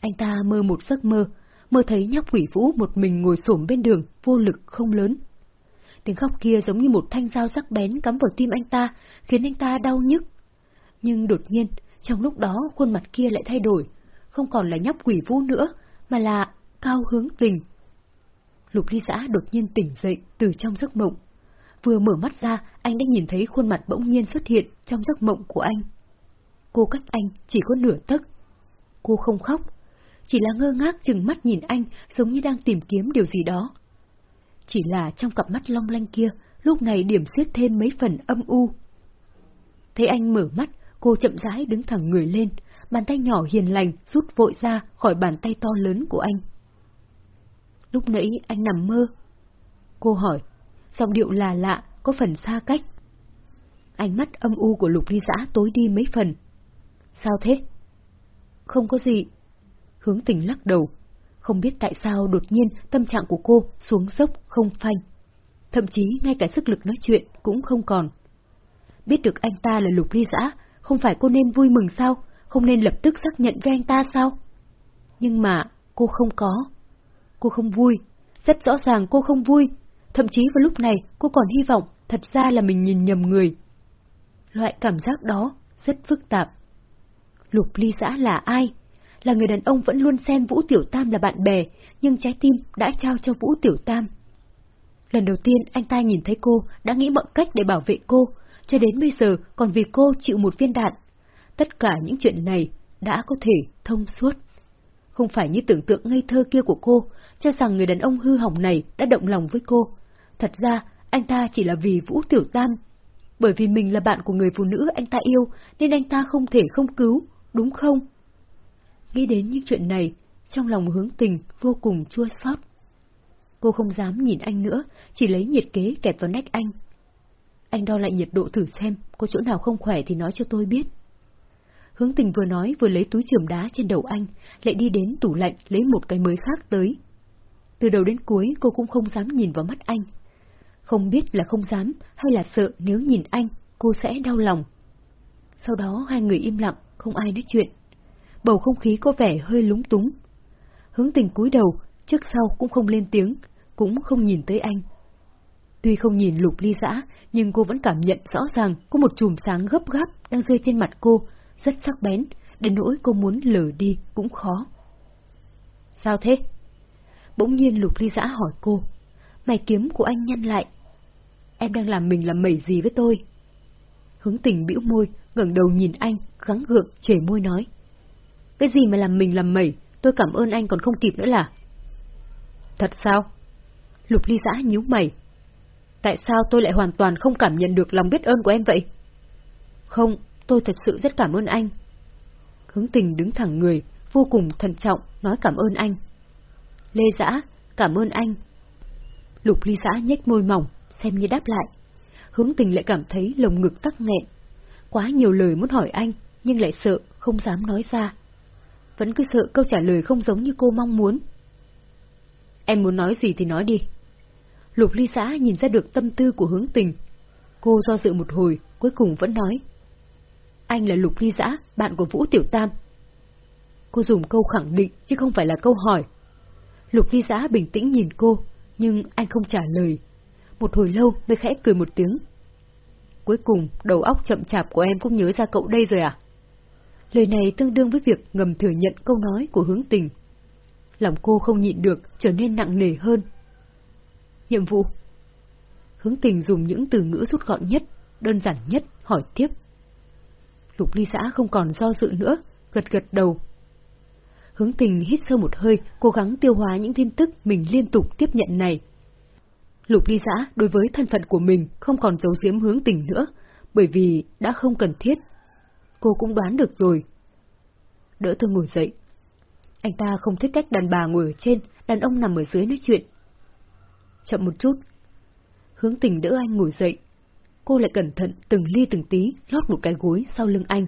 Anh ta mơ một giấc mơ, mơ thấy nhóc quỷ Vũ một mình ngồi xổm bên đường, vô lực không lớn. Tiếng khóc kia giống như một thanh dao sắc bén cắm vào tim anh ta, khiến anh ta đau nhức. Nhưng đột nhiên, trong lúc đó khuôn mặt kia lại thay đổi, không còn là nhóc quỷ vũ nữa, mà là cao hướng tình. Lục ly giã đột nhiên tỉnh dậy từ trong giấc mộng. Vừa mở mắt ra, anh đã nhìn thấy khuôn mặt bỗng nhiên xuất hiện trong giấc mộng của anh. Cô cách anh chỉ có nửa tấc. Cô không khóc, chỉ là ngơ ngác chừng mắt nhìn anh giống như đang tìm kiếm điều gì đó. Chỉ là trong cặp mắt long lanh kia, lúc này điểm xuyết thêm mấy phần âm u. Thấy anh mở mắt, cô chậm rãi đứng thẳng người lên, bàn tay nhỏ hiền lành rút vội ra khỏi bàn tay to lớn của anh. Lúc nãy anh nằm mơ. Cô hỏi, giọng điệu là lạ, có phần xa cách. Ánh mắt âm u của lục ly giã tối đi mấy phần. Sao thế? Không có gì. Hướng tình lắc đầu. Không biết tại sao đột nhiên tâm trạng của cô xuống dốc không phanh. Thậm chí ngay cả sức lực nói chuyện cũng không còn. Biết được anh ta là lục ly giã, không phải cô nên vui mừng sao? Không nên lập tức xác nhận với anh ta sao? Nhưng mà cô không có. Cô không vui, rất rõ ràng cô không vui. Thậm chí vào lúc này cô còn hy vọng thật ra là mình nhìn nhầm người. Loại cảm giác đó rất phức tạp. Lục ly giã là ai? Là người đàn ông vẫn luôn xem Vũ Tiểu Tam là bạn bè, nhưng trái tim đã trao cho Vũ Tiểu Tam. Lần đầu tiên anh ta nhìn thấy cô đã nghĩ mọi cách để bảo vệ cô, cho đến bây giờ còn vì cô chịu một viên đạn. Tất cả những chuyện này đã có thể thông suốt. Không phải như tưởng tượng ngây thơ kia của cô, cho rằng người đàn ông hư hỏng này đã động lòng với cô. Thật ra, anh ta chỉ là vì Vũ Tiểu Tam. Bởi vì mình là bạn của người phụ nữ anh ta yêu, nên anh ta không thể không cứu, đúng không? Nghĩ đến những chuyện này, trong lòng hướng tình vô cùng chua xót. Cô không dám nhìn anh nữa, chỉ lấy nhiệt kế kẹp vào nách anh. Anh đo lại nhiệt độ thử xem, có chỗ nào không khỏe thì nói cho tôi biết. Hướng tình vừa nói vừa lấy túi trường đá trên đầu anh, lại đi đến tủ lạnh lấy một cái mới khác tới. Từ đầu đến cuối cô cũng không dám nhìn vào mắt anh. Không biết là không dám hay là sợ nếu nhìn anh, cô sẽ đau lòng. Sau đó hai người im lặng, không ai nói chuyện. Bầu không khí có vẻ hơi lúng túng. Hướng tình cúi đầu, trước sau cũng không lên tiếng, cũng không nhìn tới anh. Tuy không nhìn lục ly dã, nhưng cô vẫn cảm nhận rõ ràng có một chùm sáng gấp gáp đang rơi trên mặt cô, rất sắc bén, đến nỗi cô muốn lờ đi cũng khó. Sao thế? Bỗng nhiên lục ly dã hỏi cô. Mày kiếm của anh nhăn lại. Em đang làm mình làm mẩy gì với tôi? Hướng tình bĩu môi, ngẩng đầu nhìn anh, gắng gượng, chề môi nói. Cái gì mà làm mình làm mẩy, tôi cảm ơn anh còn không kịp nữa là. Thật sao? Lục ly giã nhíu mày. Tại sao tôi lại hoàn toàn không cảm nhận được lòng biết ơn của em vậy? Không, tôi thật sự rất cảm ơn anh. Hướng tình đứng thẳng người, vô cùng thận trọng, nói cảm ơn anh. Lê dã cảm ơn anh. Lục ly Dã nhếch môi mỏng, xem như đáp lại. Hướng tình lại cảm thấy lồng ngực tắc nghẹn. Quá nhiều lời muốn hỏi anh, nhưng lại sợ, không dám nói ra. Vẫn cứ sợ câu trả lời không giống như cô mong muốn. Em muốn nói gì thì nói đi. Lục ly xã nhìn ra được tâm tư của hướng tình. Cô do dự một hồi, cuối cùng vẫn nói. Anh là Lục ly Giã, bạn của Vũ Tiểu Tam. Cô dùng câu khẳng định chứ không phải là câu hỏi. Lục ly Giã bình tĩnh nhìn cô, nhưng anh không trả lời. Một hồi lâu mới khẽ cười một tiếng. Cuối cùng, đầu óc chậm chạp của em cũng nhớ ra cậu đây rồi à? Lời này tương đương với việc ngầm thừa nhận câu nói của hướng tình lòng cô không nhịn được, trở nên nặng nề hơn. Nhiệm vụ Hướng tình dùng những từ ngữ rút gọn nhất, đơn giản nhất, hỏi tiếp. Lục ly xã không còn do dự nữa, gật gật đầu. Hướng tình hít sâu một hơi, cố gắng tiêu hóa những tin tức mình liên tục tiếp nhận này. Lục ly xã đối với thân phận của mình không còn giấu giếm hướng tình nữa, bởi vì đã không cần thiết. Cô cũng đoán được rồi. Đỡ tôi ngồi dậy, anh ta không thích cách đàn bà ngồi ở trên, đàn ông nằm ở dưới nói chuyện. Chậm một chút. Hướng tình đỡ anh ngồi dậy. Cô lại cẩn thận từng ly từng tí lót một cái gối sau lưng anh,